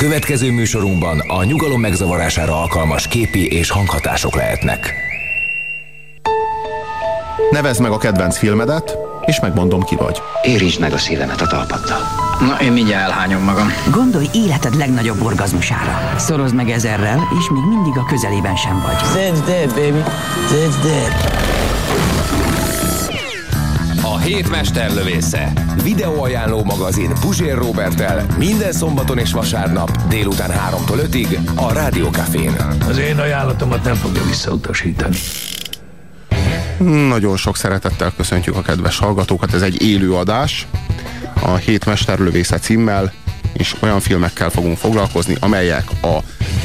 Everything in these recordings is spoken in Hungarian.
Következő műsorunkban a nyugalom megzavarására alkalmas képi és hanghatások lehetnek. Nevezd meg a kedvenc filmedet, és megmondom ki vagy. Érintsd meg a szívemet a talpaddal. Na, én mindjárt elhányom magam. Gondolj életed legnagyobb orgazmusára. Szorozd meg ezerrel, és még mindig a közelében sem vagy. That's dead, baby. That's dead. Hét mesterlövésze. Videóajánló magazin Puzsér Robertel minden szombaton és vasárnap délután 3-tól 5-ig a Rádiókafén. Az én ajánlatomat nem fogja visszautasítani. Nagyon sok szeretettel köszöntjük a kedves hallgatókat. Ez egy élő adás a Hét Mesterlövésze címmel, és olyan filmekkel fogunk foglalkozni, amelyek a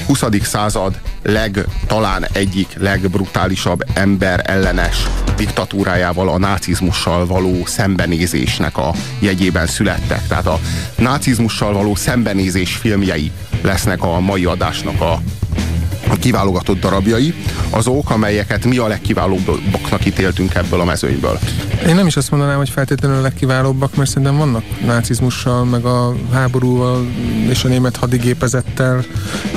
20. század leg, talán egyik legbrutálisabb ember ellenes diktatúrájával, a nácizmussal való szembenézésnek a jegyében születtek. Tehát a nácizmussal való szembenézés filmjei lesznek a mai adásnak a a kiválogatott darabjai, azok, amelyeket mi a legkiválóbbaknak ítéltünk ebből a mezőnyből. Én nem is azt mondanám, hogy feltétlenül a legkiválóbbak, mert szerintem vannak nácizmussal, meg a háborúval és a német hadigépezettel,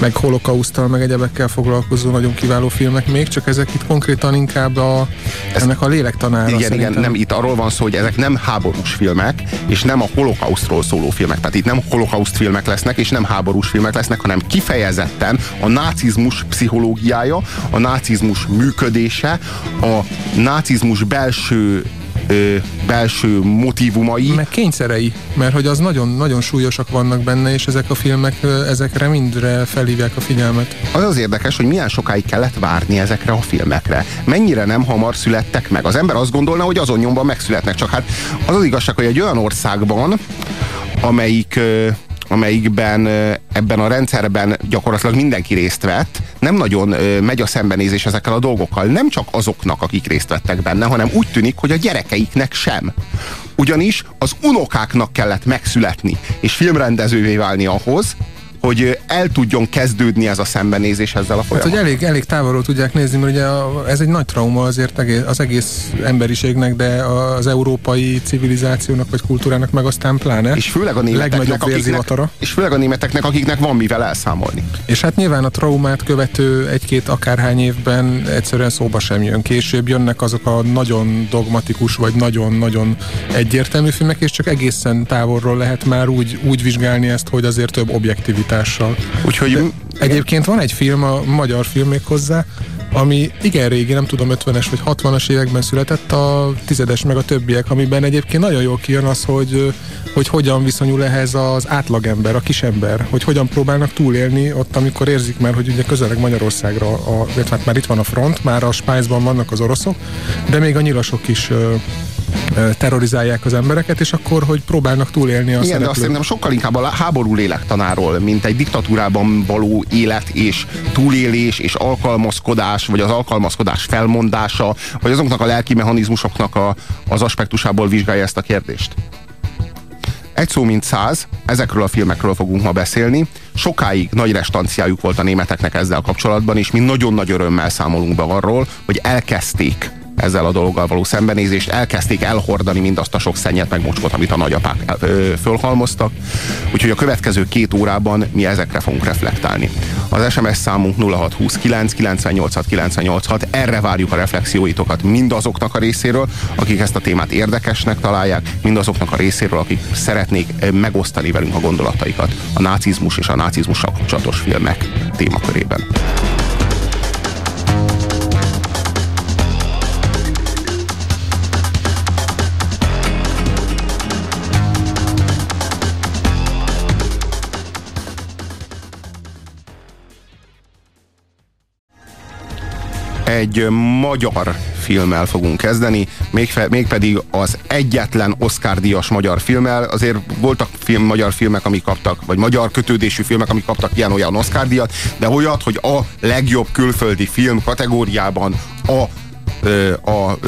meg holokausztal, meg egyebekkel foglalkozó nagyon kiváló filmek még, csak ezek itt konkrétan inkább a, Ez, ennek a lélektanára. Igen, szerintem. igen, nem, itt arról van szó, hogy ezek nem háborús filmek, és nem a holokausztról szóló filmek. Tehát itt nem holokauszt filmek lesznek, és nem háborús filmek lesznek, hanem kifejezetten a nácizmus pszichológiája, a nácizmus működése, a nácizmus belső ö, belső motivumai. Meg kényszerei, mert hogy az nagyon, nagyon súlyosak vannak benne, és ezek a filmek ezekre mindre felhívják a figyelmet. Az az érdekes, hogy milyen sokáig kellett várni ezekre a filmekre. Mennyire nem hamar születtek meg. Az ember azt gondolna, hogy azon nyomban megszületnek, csak hát az az igazság, hogy egy olyan országban, amelyik amelyikben ebben a rendszerben gyakorlatilag mindenki részt vett, nem nagyon megy a szembenézés ezekkel a dolgokkal. Nem csak azoknak, akik részt vettek benne, hanem úgy tűnik, hogy a gyerekeiknek sem. Ugyanis az unokáknak kellett megszületni, és filmrendezővé válni ahhoz, hogy el tudjon kezdődni ez a szembenézés ezzel a folyamattal. Hát, hogy elég, elég távolról tudják nézni, mert ugye ez egy nagy trauma azért az egész emberiségnek, de az európai civilizációnak vagy kultúrának meg aztán pláne. És főleg a németeknek, akiknek, és főleg a németeknek, akiknek van mivel elszámolni. És hát nyilván a traumát követő egy-két akárhány évben egyszerűen szóba sem jön. Később jönnek azok a nagyon dogmatikus vagy nagyon-nagyon egyértelmű filmek, és csak egészen távolról lehet már úgy, úgy vizsgálni ezt, hogy azért több objektivitás alakítással. Úgyhogy De egyébként van egy film, a magyar film még hozzá, ami igen régi, nem tudom, 50-es vagy 60-as években született, a tizedes meg a többiek, amiben egyébként nagyon jól kijön az, hogy, hogy hogyan viszonyul ehhez az átlagember, a kisember, hogy hogyan próbálnak túlélni ott, amikor érzik már, hogy ugye közeleg Magyarországra, a, hát már itt van a front, már a Spájzban vannak az oroszok, de még a nyilasok is terrorizálják az embereket, és akkor, hogy próbálnak túlélni a Igen, de azt szerintem sokkal inkább a háború lélektanáról, mint egy diktatúrában való élet és túlélés és alkalmazkodás, vagy az alkalmazkodás felmondása, vagy azoknak a lelki mechanizmusoknak a, az aspektusából vizsgálja ezt a kérdést. Egy szó mint száz, ezekről a filmekről fogunk ma beszélni. Sokáig nagy restanciájuk volt a németeknek ezzel kapcsolatban, és mi nagyon nagy örömmel számolunk be arról, hogy elkezdték ezzel a dologgal való szembenézést, elkezdték elhordani mindazt a sok szennyet meg mocskot, amit a nagyapák fölhalmoztak. Úgyhogy a következő két órában mi ezekre fogunk reflektálni. Az SMS számunk 0629 986 986, erre várjuk a reflexióitokat mindazoknak a részéről, akik ezt a témát érdekesnek találják, mindazoknak a részéről, akik szeretnék megosztani velünk a gondolataikat a nácizmus és a nácizmussal kapcsolatos filmek témakörében. Egy magyar filmmel fogunk kezdeni, mégpedig az egyetlen Oscar-díjas magyar filmmel. Azért voltak film, magyar filmek, amik kaptak, vagy magyar kötődésű filmek, amik kaptak ilyen-olyan Oscar-díjat, de olyat, hogy a legjobb külföldi film kategóriában a, a, a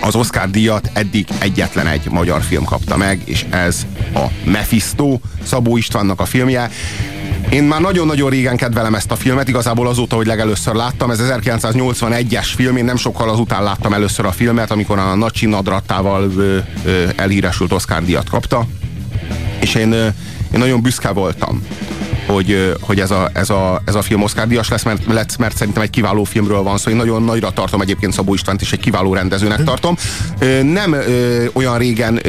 az Oscar díjat eddig egyetlen egy magyar film kapta meg, és ez a Mephisto, Szabó Istvánnak a filmje. Én már nagyon-nagyon régen kedvelem ezt a filmet, igazából azóta, hogy legelőször láttam. Ez 1981-es film, én nem sokkal azután láttam először a filmet, amikor a nagy csinnadrattával elhíresült Oscar díjat kapta. És én én nagyon büszke voltam hogy, hogy ez, a, ez, a, ez a film Oscar díjas lesz, mert, lesz, mert szerintem egy kiváló filmről van szó. Én nagyon nagyra tartom egyébként Szabó Istvánt, és egy kiváló rendezőnek tartom. Nem olyan régen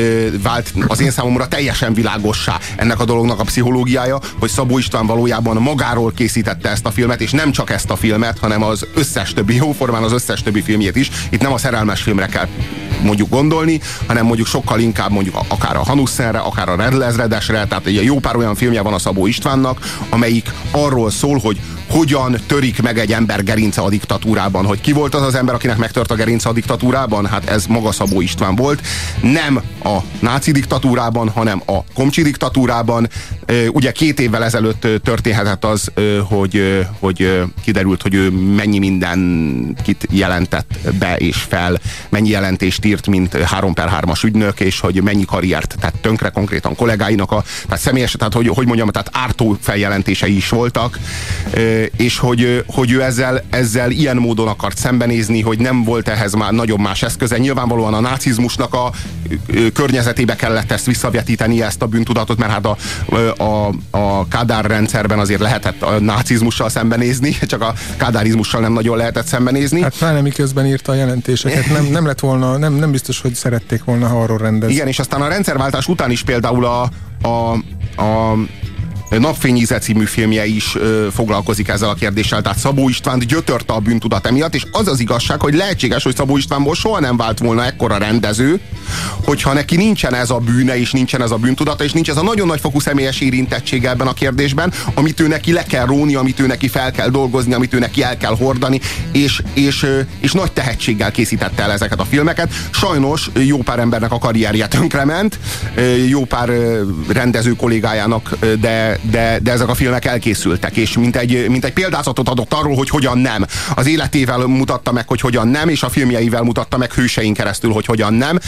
vált az én számomra teljesen világossá ennek a dolognak a pszichológiája, hogy Szabó István valójában magáról készítette ezt a filmet, és nem csak ezt a filmet, hanem az összes többi, jóformán az összes többi filmjét is. Itt nem a szerelmes filmre kell mondjuk gondolni, hanem mondjuk sokkal inkább mondjuk akár a Hanussenre, akár a Redlezredesre, tehát egy jó pár olyan filmje van a Szabó Istvánnak, amelyik arról szól, hogy hogyan törik meg egy ember gerince a diktatúrában. Hogy ki volt az az ember, akinek megtört a gerince a diktatúrában? Hát ez maga Szabó István volt. Nem a náci diktatúrában, hanem a komcsi diktatúrában. Ugye két évvel ezelőtt történhetett az, hogy, hogy kiderült, hogy ő mennyi mindenkit jelentett be és fel, mennyi jelentést írt, mint 3 per 3-as ügynök, és hogy mennyi karriert tett tönkre konkrétan kollégáinak, a, tehát személyes, tehát hogy, hogy mondjam, tehát ártó feljelentései is voltak és hogy, hogy ő ezzel, ezzel ilyen módon akart szembenézni, hogy nem volt ehhez már nagyobb más eszköze. Nyilvánvalóan a nácizmusnak a környezetébe kellett ezt visszavetíteni, ezt a bűntudatot, mert hát a, a, a Kádár rendszerben azért lehetett a nácizmussal szembenézni, csak a kádárizmussal nem nagyon lehetett szembenézni. Hát pláne miközben írta a jelentéseket, nem, nem lett volna, nem, nem biztos, hogy szerették volna, ha arról rendezni. Igen, és aztán a rendszerváltás után is például a, a, a Napfényíze című filmje is ö, foglalkozik ezzel a kérdéssel. Tehát Szabó István gyötörte a bűntudat emiatt, és az az igazság, hogy lehetséges, hogy Szabó Istvánból soha nem vált volna ekkora rendező, hogyha neki nincsen ez a bűne, és nincsen ez a bűntudata, és nincs ez a nagyon nagy fokú személyes érintettsége ebben a kérdésben, amit ő neki le kell róni, amit ő neki fel kell dolgozni, amit ő neki el kell hordani, és, és, és nagy tehetséggel készítette el ezeket a filmeket. Sajnos jó pár embernek a karrierje tönkrement, jó pár rendező kollégájának, de, de, de ezek a filmek elkészültek, és mint egy, mint egy példázatot adott arról, hogy hogyan nem. Az életével mutatta meg, hogy hogyan nem, és a filmjeivel mutatta meg hőseink keresztül, hogy hogyan nem.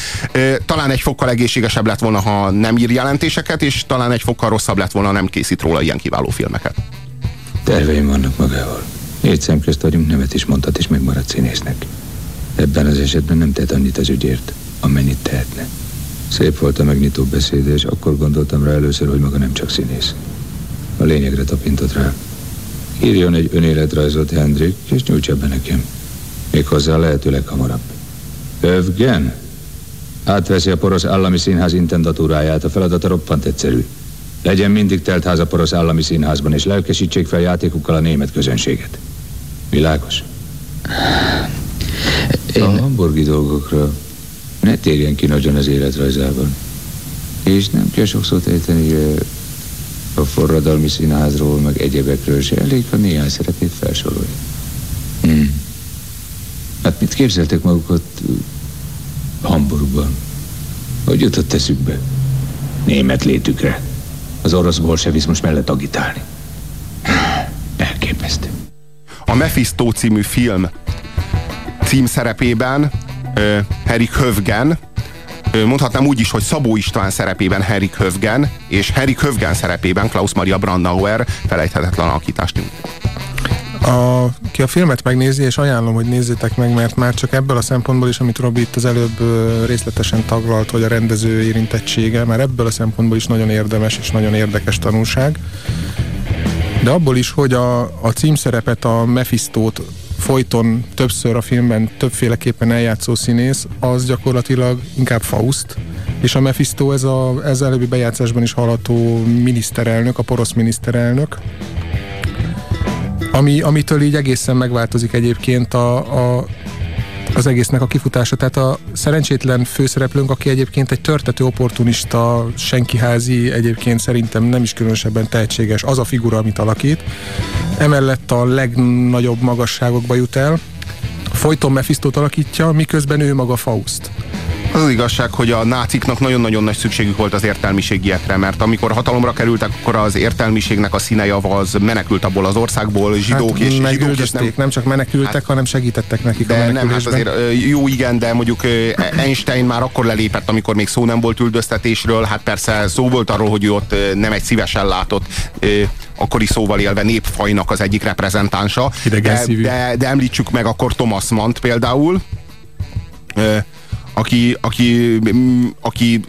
Talán egy fokkal egészségesebb lett volna, ha nem ír jelentéseket, és talán egy fokkal rosszabb lett volna, nem készít róla ilyen kiváló filmeket. Terveim vannak magával. Négy szem közt vagyunk, nemet is mondhat, és megmaradt színésznek. Ebben az esetben nem tett annyit az ügyért, amennyit tehetne. Szép volt a megnyitó beszéde, és akkor gondoltam rá először, hogy maga nem csak színész. A lényegre tapintott rá. Írjon egy önéletrajzot, Hendrik, és nyújtsa be nekem. Méghozzá lehetőleg hamarabb. Övgen? Átveszi a Porosz Állami Színház intendatúráját, a feladata roppant egyszerű. Legyen mindig telt ház a Porosz Állami Színházban, és lelkesítsék fel játékukkal a német közönséget. Világos? Én... A hamburgi dolgokra ne térjen ki nagyon az életrajzában. És nem kell sokszor ejteni a forradalmi színházról, meg egyebekről se elég, ha néhány szerepét felsorolja. Hmm. Hát mit képzeltek magukat Hamburgban? Hogy jutott eszükbe? Német létükre. Az orosz bolsevizmus mellett agitálni. Elképesztő. A Mephisto című film címszerepében uh, Harry Hövgen, mondhatnám úgy is, hogy Szabó István szerepében Henrik Hövgen, és Henrik Hövgen szerepében Klaus Maria Brandauer felejthetetlen alakítást nyújt. A, ki a filmet megnézi, és ajánlom, hogy nézzétek meg, mert már csak ebből a szempontból is, amit Robi itt az előbb részletesen taglalt, hogy a rendező érintettsége, már ebből a szempontból is nagyon érdemes és nagyon érdekes tanulság. De abból is, hogy a, a címszerepet, a Mephistót folyton többször a filmben többféleképpen eljátszó színész, az gyakorlatilag inkább Faust, és a Mephisto ez, a, ez előbbi bejátszásban is hallható miniszterelnök, a porosz miniszterelnök, ami, amitől így egészen megváltozik egyébként a, a, az egésznek a kifutása. Tehát a szerencsétlen főszereplőnk, aki egyébként egy törtető opportunista, senkiházi, egyébként szerintem nem is különösebben tehetséges, az a figura, amit alakít. Emellett a legnagyobb magasságokba jut el. Folyton Mephistot alakítja, miközben ő maga Faust. Az az igazság, hogy a náciknak nagyon-nagyon nagy szükségük volt az értelmiségiekre, mert amikor hatalomra kerültek, akkor az értelmiségnek a színe java az menekült abból az országból, zsidók hát, és zsidók és nem... nem csak menekültek, hát, hanem segítettek nekik de a nem, hát azért jó igen, de mondjuk Einstein már akkor lelépett, amikor még szó nem volt üldöztetésről, hát persze szó volt arról, hogy ő ott nem egy szívesen látott akkori szóval élve népfajnak az egyik reprezentánsa. De, de, de említsük meg akkor Thomas Mann például, aki, aki, aki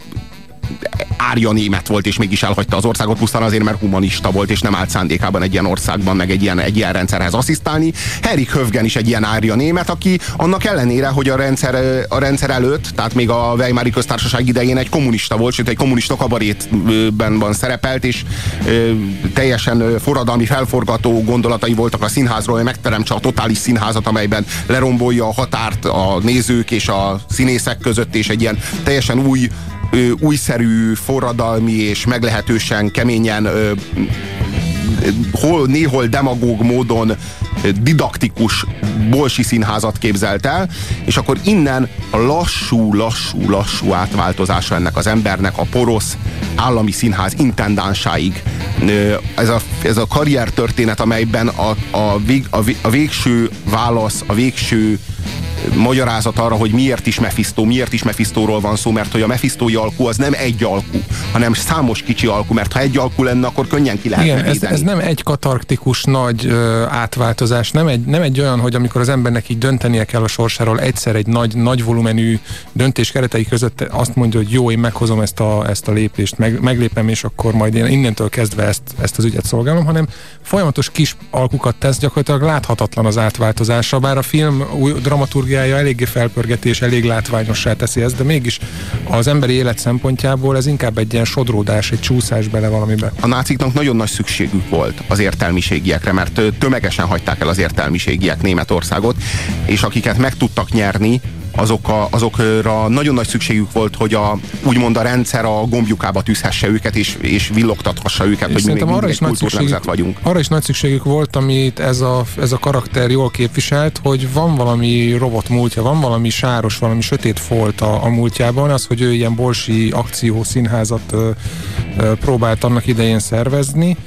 árja német volt, és mégis elhagyta az országot pusztán azért, mert humanista volt, és nem állt szándékában egy ilyen országban, meg egy ilyen, egy ilyen rendszerhez asszisztálni. Henrik Hövgen is egy ilyen árja német, aki annak ellenére, hogy a rendszer, a rendszer előtt, tehát még a Weimári köztársaság idején egy kommunista volt, sőt egy kommunista kabarétben van szerepelt, és ö, teljesen forradalmi felforgató gondolatai voltak a színházról, hogy megteremtse a totális színházat, amelyben lerombolja a határt a nézők és a színészek között, és egy ilyen teljesen új újszerű, forradalmi és meglehetősen keményen hol, néhol demagóg módon didaktikus bolsi színházat képzelt el, és akkor innen a lassú, lassú, lassú átváltozása ennek az embernek a porosz állami színház intendánsáig. Ez a, ez a karrier történet, amelyben a, a, vég, a, a végső válasz, a végső magyarázat arra, hogy miért is Mephisto, miért is Mephistóról van szó, mert hogy a Mephistói alkú az nem egy alkú, hanem számos kicsi alkú, mert ha egy alkú lenne, akkor könnyen ki lehet Igen, ez, ez, nem egy katarktikus nagy ö, átváltozás, nem egy, nem egy olyan, hogy amikor az embernek így döntenie kell a sorsáról, egyszer egy nagy, nagy volumenű döntés keretei között azt mondja, hogy jó, én meghozom ezt a, ezt a lépést, meg, meglépem, és akkor majd én innentől kezdve ezt, ezt az ügyet szolgálom, hanem folyamatos kis alkukat tesz, gyakorlatilag láthatatlan az átváltozása, bár a film új dramaturgia dramaturgiája eléggé felpörgetés, elég látványossá teszi ezt, de mégis az emberi élet szempontjából ez inkább egy ilyen sodródás, egy csúszás bele valamibe. A náciknak nagyon nagy szükségük volt az értelmiségiekre, mert tömegesen hagyták el az értelmiségiek Németországot, és akiket meg tudtak nyerni, azok a, azokra nagyon nagy szükségük volt, hogy a, úgymond a rendszer a gombjukába tűzhesse őket, és, és villogtathassa őket, és hogy mi arra is nagy szükségük, vagyunk. Arra is nagy szükségük volt, amit ez a, ez a karakter jól képviselt, hogy van valami robot múltja, van valami sáros, valami sötét folt a, a múltjában, az, hogy ő ilyen bolsi akció színházat ö, ö, próbált annak idején szervezni,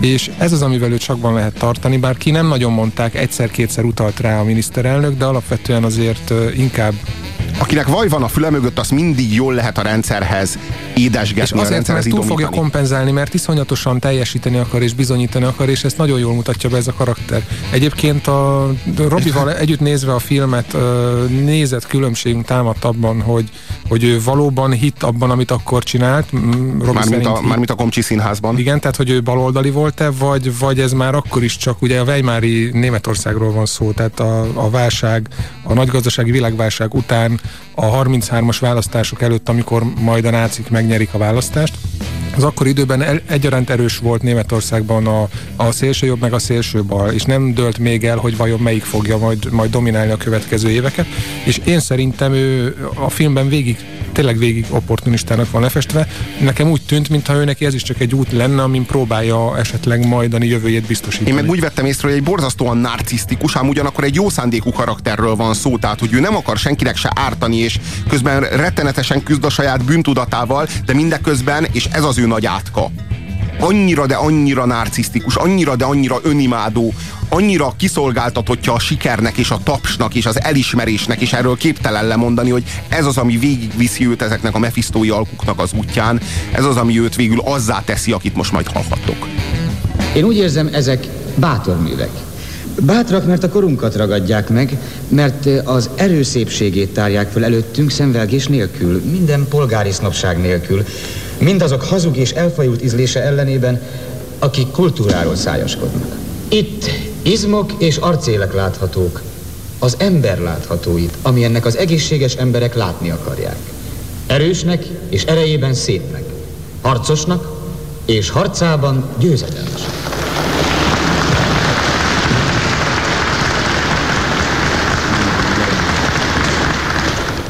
és ez az, amivel őt sakban lehet tartani, bár ki nem nagyon mondták, egyszer-kétszer utalt rá a miniszterelnök, de alapvetően azért inkább akinek vaj van a füle mögött, az mindig jól lehet a rendszerhez édesgetni, és azért, a rendszerhez mert túl fogja kompenzálni, mert iszonyatosan teljesíteni akar és bizonyítani akar, és ezt nagyon jól mutatja be ez a karakter. Egyébként a Robival együtt nézve a filmet nézett különbségünk támadt abban, hogy, hogy ő valóban hit abban, amit akkor csinált. Mármint a, mármint a Komcsi színházban. Igen, tehát hogy ő baloldali volt-e, vagy, vagy ez már akkor is csak, ugye a Weimári Németországról van szó, tehát a, a válság, a nagygazdasági világválság után a 33-as választások előtt, amikor majd a nácik megnyerik a választást. Az akkor időben el, egyaránt erős volt Németországban a, a szélső jobb meg a szélső bal, és nem dölt még el, hogy vajon melyik fogja majd, majd dominálni a következő éveket. És én szerintem ő a filmben végig tényleg végig opportunistának van lefestve. Nekem úgy tűnt, mintha ő neki ez is csak egy út lenne, amin próbálja esetleg majdani jövőjét biztosítani. Én meg úgy vettem észre, hogy egy borzasztóan narcisztikus, ám ugyanakkor egy jó szándékú karakterről van szó, tehát hogy ő nem akar senkinek se ártani, és közben rettenetesen küzd a saját bűntudatával, de mindeközben, és ez az ő nagy átka annyira, de annyira narcisztikus, annyira, de annyira önimádó, annyira kiszolgáltatottja a sikernek és a tapsnak és az elismerésnek, és erről képtelen lemondani, hogy ez az, ami végigviszi őt ezeknek a mefisztói alkuknak az útján, ez az, ami őt végül azzá teszi, akit most majd hallhattok. Én úgy érzem, ezek bátor művek. Bátrak, mert a korunkat ragadják meg, mert az erőszépségét tárják föl előttünk szemvelgés nélkül, minden polgári sznopság nélkül, mindazok hazug és elfajult ízlése ellenében, akik kultúráról szájaskodnak. Itt izmok és arcélek láthatók, az ember láthatóit, ami ennek az egészséges emberek látni akarják. Erősnek és erejében szépnek, harcosnak és harcában győzedelmesnek.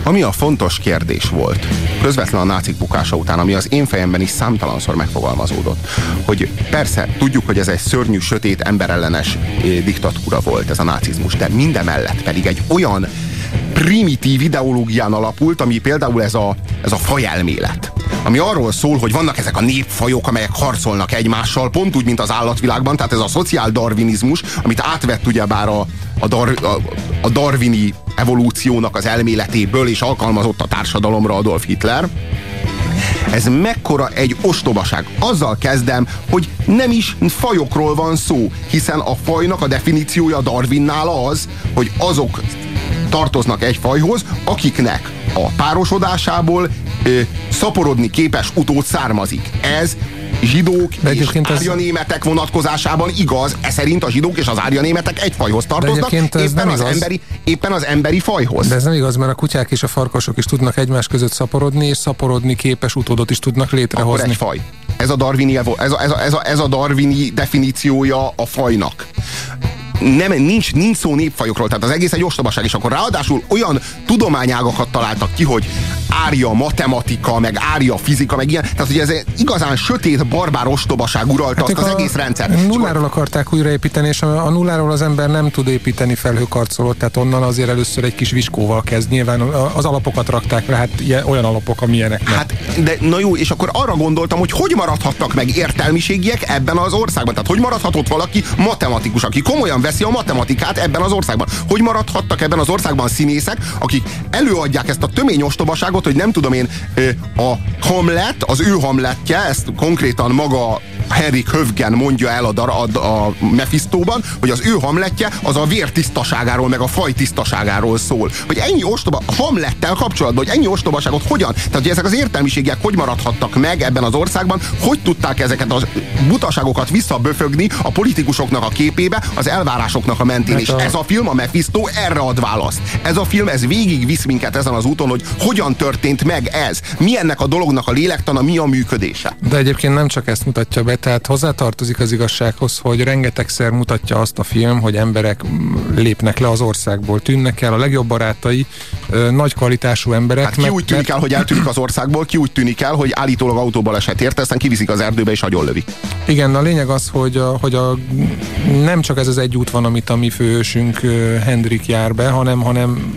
Ami a fontos kérdés volt, közvetlen a nácik bukása után, ami az én fejemben is számtalanszor megfogalmazódott, hogy persze tudjuk, hogy ez egy szörnyű, sötét, emberellenes eh, diktatúra volt ez a nácizmus, de mindemellett pedig egy olyan primitív ideológián alapult, ami például ez a, ez a fajelmélet. Ami arról szól, hogy vannak ezek a népfajok, amelyek harcolnak egymással, pont úgy, mint az állatvilágban, tehát ez a szociál darwinizmus, amit átvett ugyebár a, a, dar, a, a darwini evolúciónak az elméletéből, és alkalmazott a társadalomra Adolf Hitler. Ez mekkora egy ostobaság. Azzal kezdem, hogy nem is fajokról van szó, hiszen a fajnak a definíciója Darwinnál az, hogy azok tartoznak egy fajhoz, akiknek a párosodásából ö, szaporodni képes utód származik. Ez zsidók és egyébként ez- árjanémetek vonatkozásában igaz. Ez szerint a zsidók és az árjanémetek egy fajhoz tartoznak, egyébként ez éppen nem az, igaz. emberi, éppen az emberi fajhoz. De ez nem igaz, mert a kutyák és a farkasok is tudnak egymás között szaporodni, és szaporodni képes utódot is tudnak Akkor létrehozni. egy faj. Ez a, darwini, ez, a, ez, a, ez, a, ez a darwini definíciója a fajnak. Nem, nincs, nincs szó népfajokról, tehát az egész egy ostobaság, és akkor ráadásul olyan tudományágakat találtak ki, hogy árja matematika, meg árja fizika, meg ilyen, tehát hogy ez igazán sötét, barbár ostobaság uralta hát azt az egész rendszer. Nulláról akarták újraépíteni, és a, nulláról az ember nem tud építeni felhőkarcolót, tehát onnan azért először egy kis viskóval kezd. Nyilván az alapokat rakták le, hát ilyen, olyan alapok, amilyenek. Hát, de na jó, és akkor arra gondoltam, hogy hogy maradhattak meg értelmiségiek ebben az országban. Tehát hogy maradhatott valaki matematikus, aki komolyan veszi a matematikát ebben az országban. Hogy maradhattak ebben az országban színészek, akik előadják ezt a tömény ostobaságot, hogy nem tudom én, a Hamlet, az ő Hamletje, ezt konkrétan maga Henrik Hövgen mondja el a, dar, a, a Mephistóban, hogy az ő Hamletje az a vér tisztaságáról, meg a faj tisztaságáról szól. Hogy ennyi ostoba, a Hamlettel kapcsolatban, hogy ennyi ostobaságot hogyan, tehát hogy ezek az értelmiségek hogy maradhattak meg ebben az országban, hogy tudták ezeket a butaságokat visszaböfögni a politikusoknak a képébe, az elvárásoknak a mentén. Hát És a- ez a film, a Mephisto erre ad választ. Ez a film, ez végig visz minket ezen az úton, hogy hogyan történt meg ez. Mi ennek a dolognak a lélektana, mi a működése. De egyébként nem csak ezt mutatja be, tehát hozzátartozik az igazsághoz, hogy rengetegszer mutatja azt a film, hogy emberek lépnek le az országból, tűnnek el a legjobb barátai, ö, nagy kvalitású emberek. Hát ki úgy tűnik el, hogy eltűnik az országból, ki úgy tűnik el, hogy állítólag autóbal esett érte, aztán kiviszik az erdőbe és agyonlövik. Igen, a lényeg az, hogy, a, hogy a, nem csak ez az egy út van, amit a mi főhősünk Hendrik jár be, hanem, hanem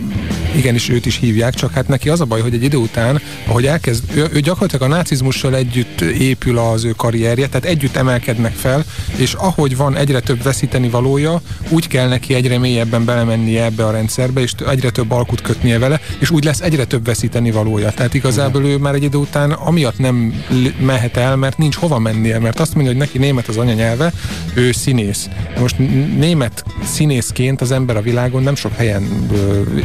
igenis őt is hívják, csak hát neki az a baj, hogy egy idő után, ahogy elkezd, ő, ő gyakorlatilag a nácizmussal együtt épül az ő karrierje, tehát együtt emelkednek fel, és ahogy van egyre több veszíteni valója, úgy kell neki egyre mélyebben belemennie ebbe a rendszerbe, és egyre több alkut kötnie vele, és úgy lesz egyre több veszíteni valója. Tehát igazából ő már egy idő után amiatt nem mehet el, mert nincs hova mennie, mert azt mondja, hogy neki német az anyanyelve, ő színész. Most német színészként az ember a világon nem sok helyen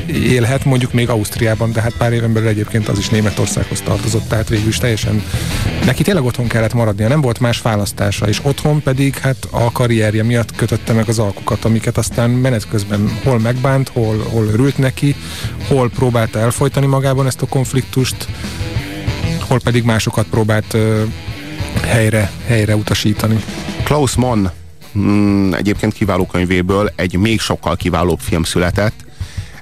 élhet, mondjuk még Ausztriában, de hát pár éven belül egyébként az is Németországhoz tartozott, tehát végül is teljesen neki tényleg otthon kellett maradnia, nem volt más választása, és otthon pedig hát a karrierje miatt kötötte meg az alkukat, amiket aztán menet közben hol megbánt, hol, hol örült neki, hol próbálta elfolytani magában ezt a konfliktust, hol pedig másokat próbált ö, helyre, helyre utasítani. Klaus Mann mm, egyébként kiváló könyvéből egy még sokkal kiválóbb film született.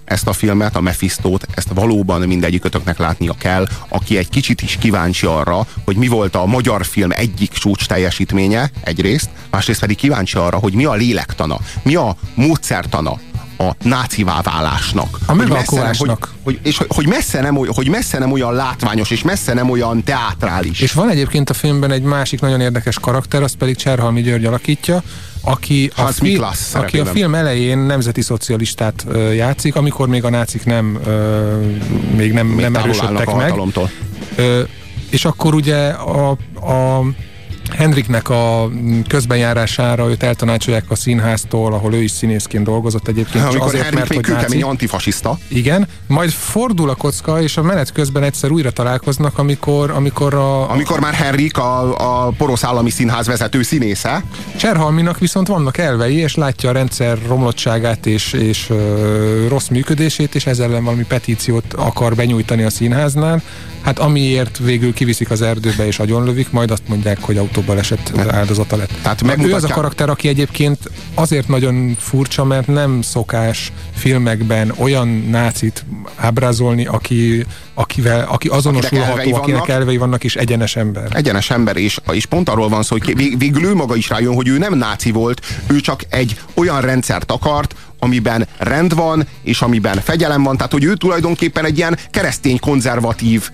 Ezt a filmet, a Mephistót, ezt valóban mindegyikötöknek látnia kell, aki egy kicsit is kíváncsi arra, hogy mi volt a magyar film egyik csúcs teljesítménye egyrészt, másrészt pedig kíváncsi arra, hogy mi a lélektana, mi a módszertana a nácivá válásnak. A megalkulásnak. Hogy, hogy, és hogy, messze nem, hogy messze nem olyan látványos, és messze nem olyan teátrális. És van egyébként a filmben egy másik nagyon érdekes karakter, azt pedig Cserhalmi György alakítja, aki a, fi- Miklas aki a film elején nemzeti szocialistát ö, játszik, amikor még a nácik nem, ö, még nem, Még nem erősödtek meg. Ö, és akkor ugye a, a Hendriknek a közbenjárására őt eltanácsolják a színháztól, ahol ő is színészként dolgozott egyébként. csak Amikor azért, Henrik mert még hogy náci. kőkemény antifasiszta. Igen, majd fordul a kocka, és a menet közben egyszer újra találkoznak, amikor, amikor a, Amikor már Henrik a, a Porosz Állami Színház vezető színésze, Cserhalminak viszont vannak elvei, és látja a rendszer romlottságát és, és ö, rossz működését, és ezzel ellen valami petíciót akar benyújtani a színháznál. Hát amiért végül kiviszik az erdőbe és agyonlövik, majd azt mondják, hogy autóbal esett áldozata lett. Tehát ő az a karakter, aki egyébként azért nagyon furcsa, mert nem szokás filmekben olyan nácit ábrázolni, aki, akivel, aki elvei azonosulható, akinek vannak. elvei vannak, és egyenes ember. egyenes ember, és, és pont arról van szó, hogy vég- végül ő maga is rájön, hogy ő nem náci volt, ő csak egy olyan rendszert akart, amiben rend van, és amiben fegyelem van, tehát hogy ő tulajdonképpen egy ilyen keresztény konzervatív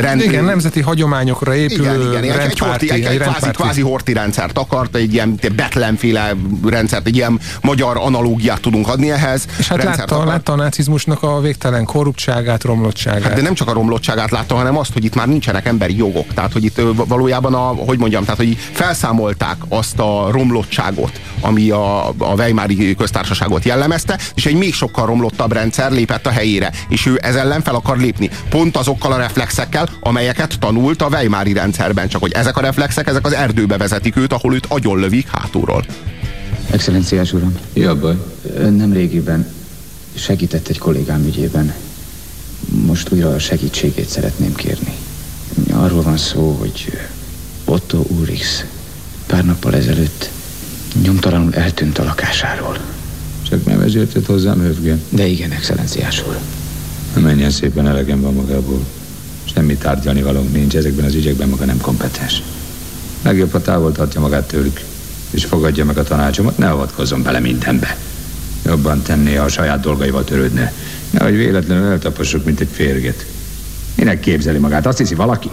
rend, Igen, nemzeti hagyományokra épülő igen, igen, egy, egy, horti, egy, egy kvázi, rendpárti. kvázi horti rendszert akart, egy ilyen Betlenféle rendszert, egy ilyen magyar analógiát tudunk adni ehhez. És hát látta, akart. látta a nácizmusnak a végtelen korruptságát, romlottságát. Hát de nem csak a romlottságát látta, hanem azt, hogy itt már nincsenek emberi jogok. Tehát, hogy itt valójában, a, hogy mondjam, tehát, hogy felszámolták azt a romlottságot, ami a, a Weimári köztársaságot jellemezte, és egy még sokkal romlottabb rendszer lépett a helyére. És ő ez ellen fel akar lépni. Pont azokkal a reflex reflexekkel, amelyeket tanult a Weimári rendszerben. Csak hogy ezek a reflexek, ezek az erdőbe vezetik őt, ahol őt agyonlövik hátulról. Excellenciás uram. Ja, baj. Ön nem régiben segített egy kollégám ügyében. Most újra a segítségét szeretném kérni. Arról van szó, hogy Otto Ulrichs pár nappal ezelőtt nyomtalanul eltűnt a lakásáról. Csak nem ezért jött hozzám hövgen. De igen, excellenciás úr. Menjen szépen elegem van magából. Semmi tárgyalni valónk nincs, ezekben az ügyekben maga nem kompetens. Legjobb, ha távol tartja magát tőlük, és fogadja meg a tanácsomat, ne avatkozzon bele mindenbe. Jobban tenné, ha a saját dolgaival törődne. Nehogy véletlenül eltapossuk, mint egy férget. Minek képzeli magát? Azt hiszi valaki?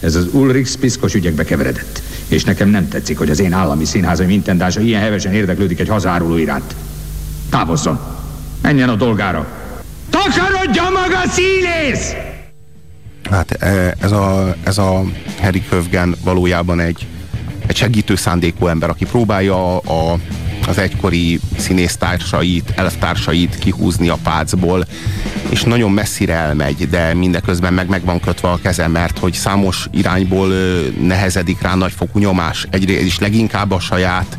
Ez az Ulrich piszkos ügyekbe keveredett. És nekem nem tetszik, hogy az én állami színházam intendása ilyen hevesen érdeklődik egy hazáruló iránt. Távozzon! Menjen a dolgára! Takarodja maga színész! Hát e, ez a, ez a Harry Kövgen valójában egy, egy segítő szándékú ember, aki próbálja a, az egykori színésztársait, elvtársait kihúzni a pácból, és nagyon messzire elmegy, de mindeközben meg meg van kötve a keze, mert hogy számos irányból nehezedik rá nagyfokú nyomás. Egyrészt is leginkább a saját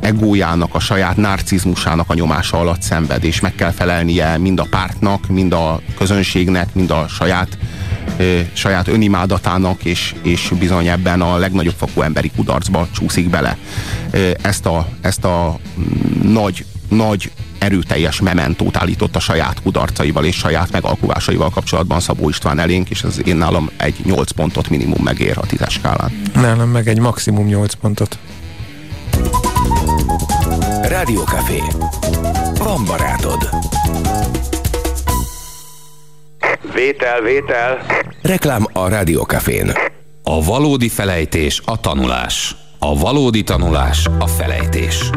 egójának, a saját narcizmusának a nyomása alatt szenved, és meg kell felelnie mind a pártnak, mind a közönségnek, mind a saját saját önimádatának, és, és bizony ebben a legnagyobb fokú emberi kudarcba csúszik bele. Ezt a, ezt a nagy, nagy erőteljes mementót állított a saját kudarcaival és saját megalkuvásaival kapcsolatban Szabó István elénk, és ez én nálam egy 8 pontot minimum megér a tízes skálán. Nálam meg egy maximum 8 pontot. Rádiókafé. Van barátod. Vétel, vétel. Reklám a Rádiókafén. A valódi felejtés a tanulás. A valódi tanulás a felejtés.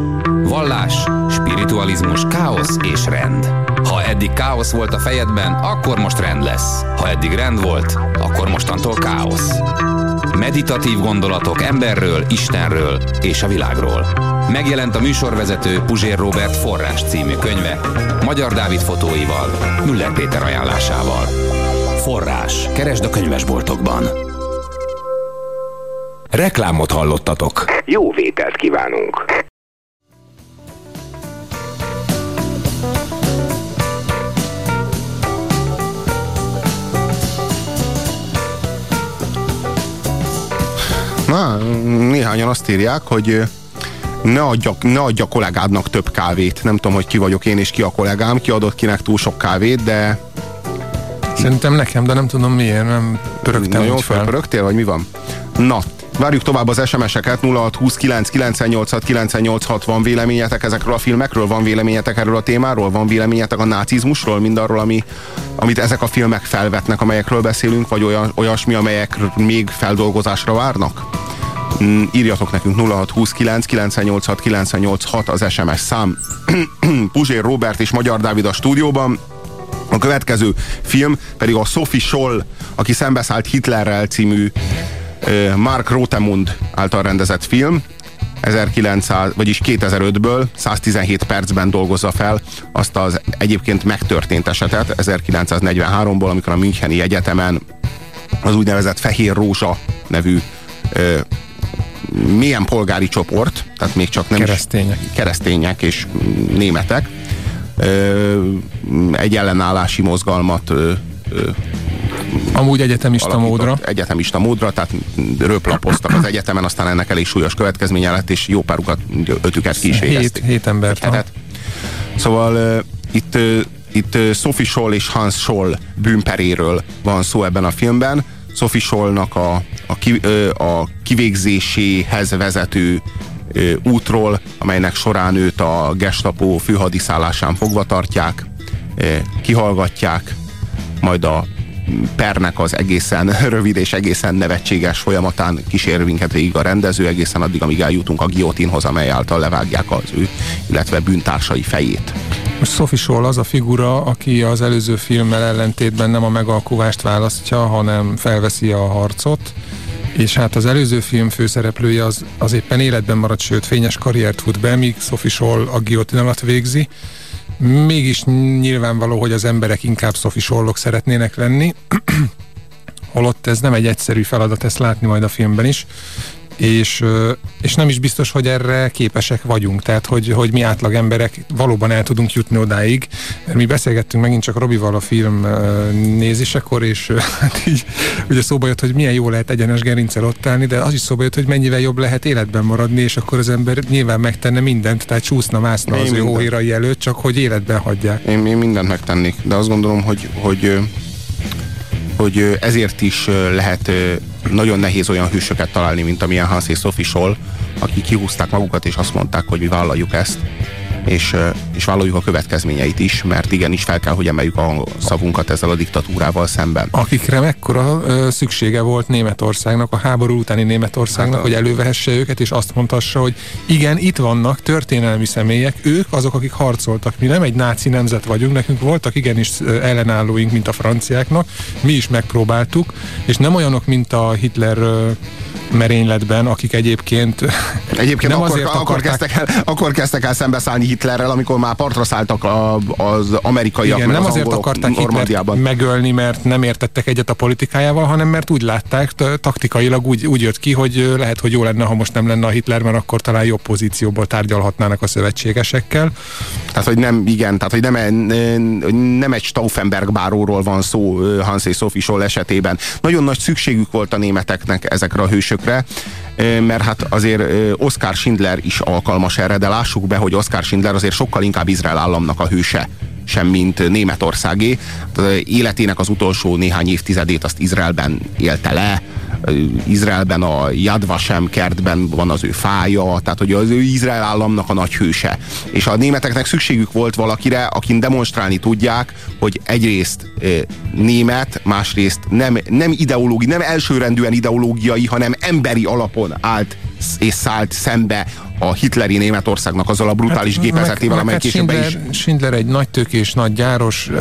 Vallás, spiritualizmus, káosz és rend. Ha eddig káosz volt a fejedben, akkor most rend lesz. Ha eddig rend volt, akkor mostantól káosz. Meditatív gondolatok emberről, Istenről és a világról. Megjelent a műsorvezető Puzsér Robert Forrás című könyve, Magyar Dávid fotóival, Müller Péter ajánlásával. Forrás. Keresd a könyvesboltokban. Reklámot hallottatok. Jó vételt kívánunk. Na, néhányan azt írják, hogy ne adjak, ne adja kollégádnak több kávét. Nem tudom, hogy ki vagyok én és ki a kollégám, ki adott kinek túl sok kávét, de... Szerintem nekem, de nem tudom miért, nem pörögtem Nagyon fel. Pörögtél, vagy mi van? Na, Várjuk tovább az SMS-eket, 0629 986 986 van véleményetek ezekről a filmekről, van véleményetek erről a témáról, van véleményetek a nácizmusról, mindarról, ami, amit ezek a filmek felvetnek, amelyekről beszélünk, vagy olyan, olyasmi, amelyek még feldolgozásra várnak? Mm, írjatok nekünk 0629 986 986 az SMS szám. Puzsér Robert és Magyar Dávid a stúdióban. A következő film pedig a Sophie Scholl, aki szembeszállt Hitlerrel című Mark Rotemund által rendezett film, 1900, vagyis 2005-ből 117 percben dolgozza fel azt az egyébként megtörtént esetet 1943-ból, amikor a Müncheni Egyetemen az úgynevezett Fehér Rózsa nevű ö, milyen polgári csoport, tehát még csak nem keresztények, is, keresztények és németek ö, egy ellenállási mozgalmat ö, ö, Amúgy egyetemista módra. Egyetemista módra, tehát röplapoztak az egyetemen, aztán ennek elég súlyos következménye lett, és jó párukat, ötüket ki is végezték. Hét, hét embert. Szóval uh, itt, uh, itt uh, Sophie Scholl és Hans Scholl bűnperéről van szó ebben a filmben. Sophie Schollnak a, a, ki, a kivégzéséhez vezető útról, amelynek során őt a gestapo főhadiszállásán fogva tartják, kihallgatják, majd a pernek az egészen rövid és egészen nevetséges folyamatán kísér minket végig a rendező, egészen addig, amíg eljutunk a giotinhoz, amely által levágják az ő, illetve bűntársai fejét. Most Sophie Scholl az a figura, aki az előző filmmel ellentétben nem a megalkuvást választja, hanem felveszi a harcot, és hát az előző film főszereplője az, az éppen életben maradt, sőt fényes karriert fut be, míg Sophie Scholl a giotin alatt végzi, Mégis nyilvánvaló, hogy az emberek inkább Sherlock szeretnének lenni. holott ez nem egy egyszerű feladat ezt látni majd a filmben is és, és nem is biztos, hogy erre képesek vagyunk, tehát hogy, hogy mi átlag emberek valóban el tudunk jutni odáig, mert mi beszélgettünk megint csak Robival a film nézésekor, és hát így ugye szóba jött, hogy milyen jó lehet egyenes gerincel ott állni, de az is szóba jött, hogy mennyivel jobb lehet életben maradni, és akkor az ember nyilván megtenne mindent, tehát csúszna, mászna én az minden. ő hóhérai előtt, csak hogy életben hagyják. Én, én mindent megtennék, de azt gondolom, hogy, hogy hogy ezért is lehet nagyon nehéz olyan hősöket találni, mint amilyen Hans és Sophie Scholl, akik kihúzták magukat, és azt mondták, hogy mi vállaljuk ezt és, és vállaljuk a következményeit is, mert igenis fel kell, hogy emeljük a szavunkat ezzel a diktatúrával szemben. Akikre mekkora ö, szüksége volt Németországnak, a háború utáni Németországnak, hát, hogy elővehesse őket, és azt mondhassa, hogy igen, itt vannak történelmi személyek, ők azok, akik harcoltak. Mi nem egy náci nemzet vagyunk, nekünk voltak igenis ellenállóink, mint a franciáknak, mi is megpróbáltuk, és nem olyanok, mint a Hitler merényletben, akik egyébként Egyébként nem akkor, azért akkor, akarták... kezdtek el, akkor kezdtek el szembeszállni Hitlerrel, amikor már partra szálltak a, az amerikaiak, Igen, nem az azért akarták Hitlert megölni, mert nem értettek egyet a politikájával, hanem mert úgy látták, taktikailag úgy, úgy jött ki, hogy lehet, hogy jó lenne, ha most nem lenne a Hitler, mert akkor talán jobb pozícióból tárgyalhatnának a szövetségesekkel. Tehát, hogy nem, igen, tehát, hogy nem, nem egy Stauffenberg báróról van szó Hans és Sophie Scholl esetében. Nagyon nagy szükségük volt a németeknek ezekre a hősökre, mert hát azért Oscar Schindler is alkalmas erre, de lássuk be, hogy Oscar Schindler azért sokkal inkább Izrael államnak a hőse sem mint Németországé. Az életének az utolsó néhány évtizedét azt Izraelben élte le, Izraelben a Yad Vashem kertben van az ő fája, tehát hogy az ő Izrael államnak a nagy hőse. És a németeknek szükségük volt valakire, akin demonstrálni tudják, hogy egyrészt német, másrészt nem, nem ideológi, nem elsőrendűen ideológiai, hanem emberi alapon állt és szállt szembe a hitleri Németországnak azzal a brutális hát, gépezetével, amely hát később Schindler, is... Schindler egy nagy tőkés, nagy gyáros, uh,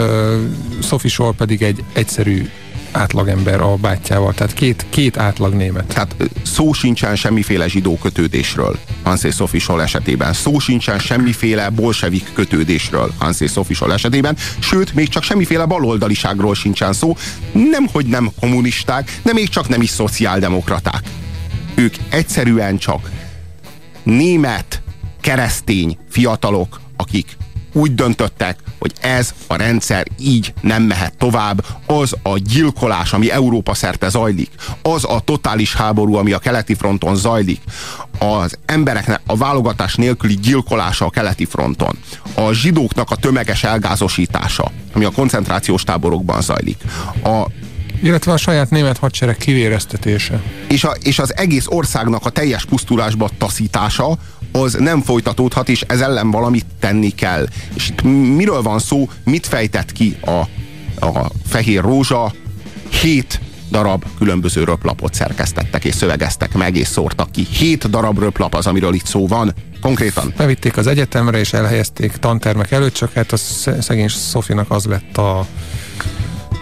Sophie Scholl pedig egy egyszerű átlagember a bátyjával, tehát két, két átlag német. Tehát szó sincsen semmiféle zsidó kötődésről Hans és Sophie Scholl esetében. Szó sincsen semmiféle bolsevik kötődésről Hans és Sophie Scholl esetében, sőt, még csak semmiféle baloldaliságról sincsen szó, nem hogy nem kommunisták, de még csak nem is szociáldemokraták. Ők egyszerűen csak német, keresztény fiatalok, akik úgy döntöttek, hogy ez a rendszer így nem mehet tovább, az a gyilkolás, ami Európa szerte zajlik, az a totális háború, ami a keleti fronton zajlik, az embereknek a válogatás nélküli gyilkolása a keleti fronton, a zsidóknak a tömeges elgázosítása, ami a koncentrációs táborokban zajlik, a illetve a saját német hadsereg kivéreztetése. És, a, és az egész országnak a teljes pusztulásba taszítása, az nem folytatódhat, és ez ellen valamit tenni kell. És itt miről van szó, mit fejtett ki a, a Fehér Rózsa? Hét darab különböző röplapot szerkesztettek és szövegeztek meg és szórtak ki. Hét darab röplap az, amiről itt szó van, konkrétan. Bevitték az egyetemre és elhelyezték tantermek előtt, csak hát a szegény Szofinak az lett a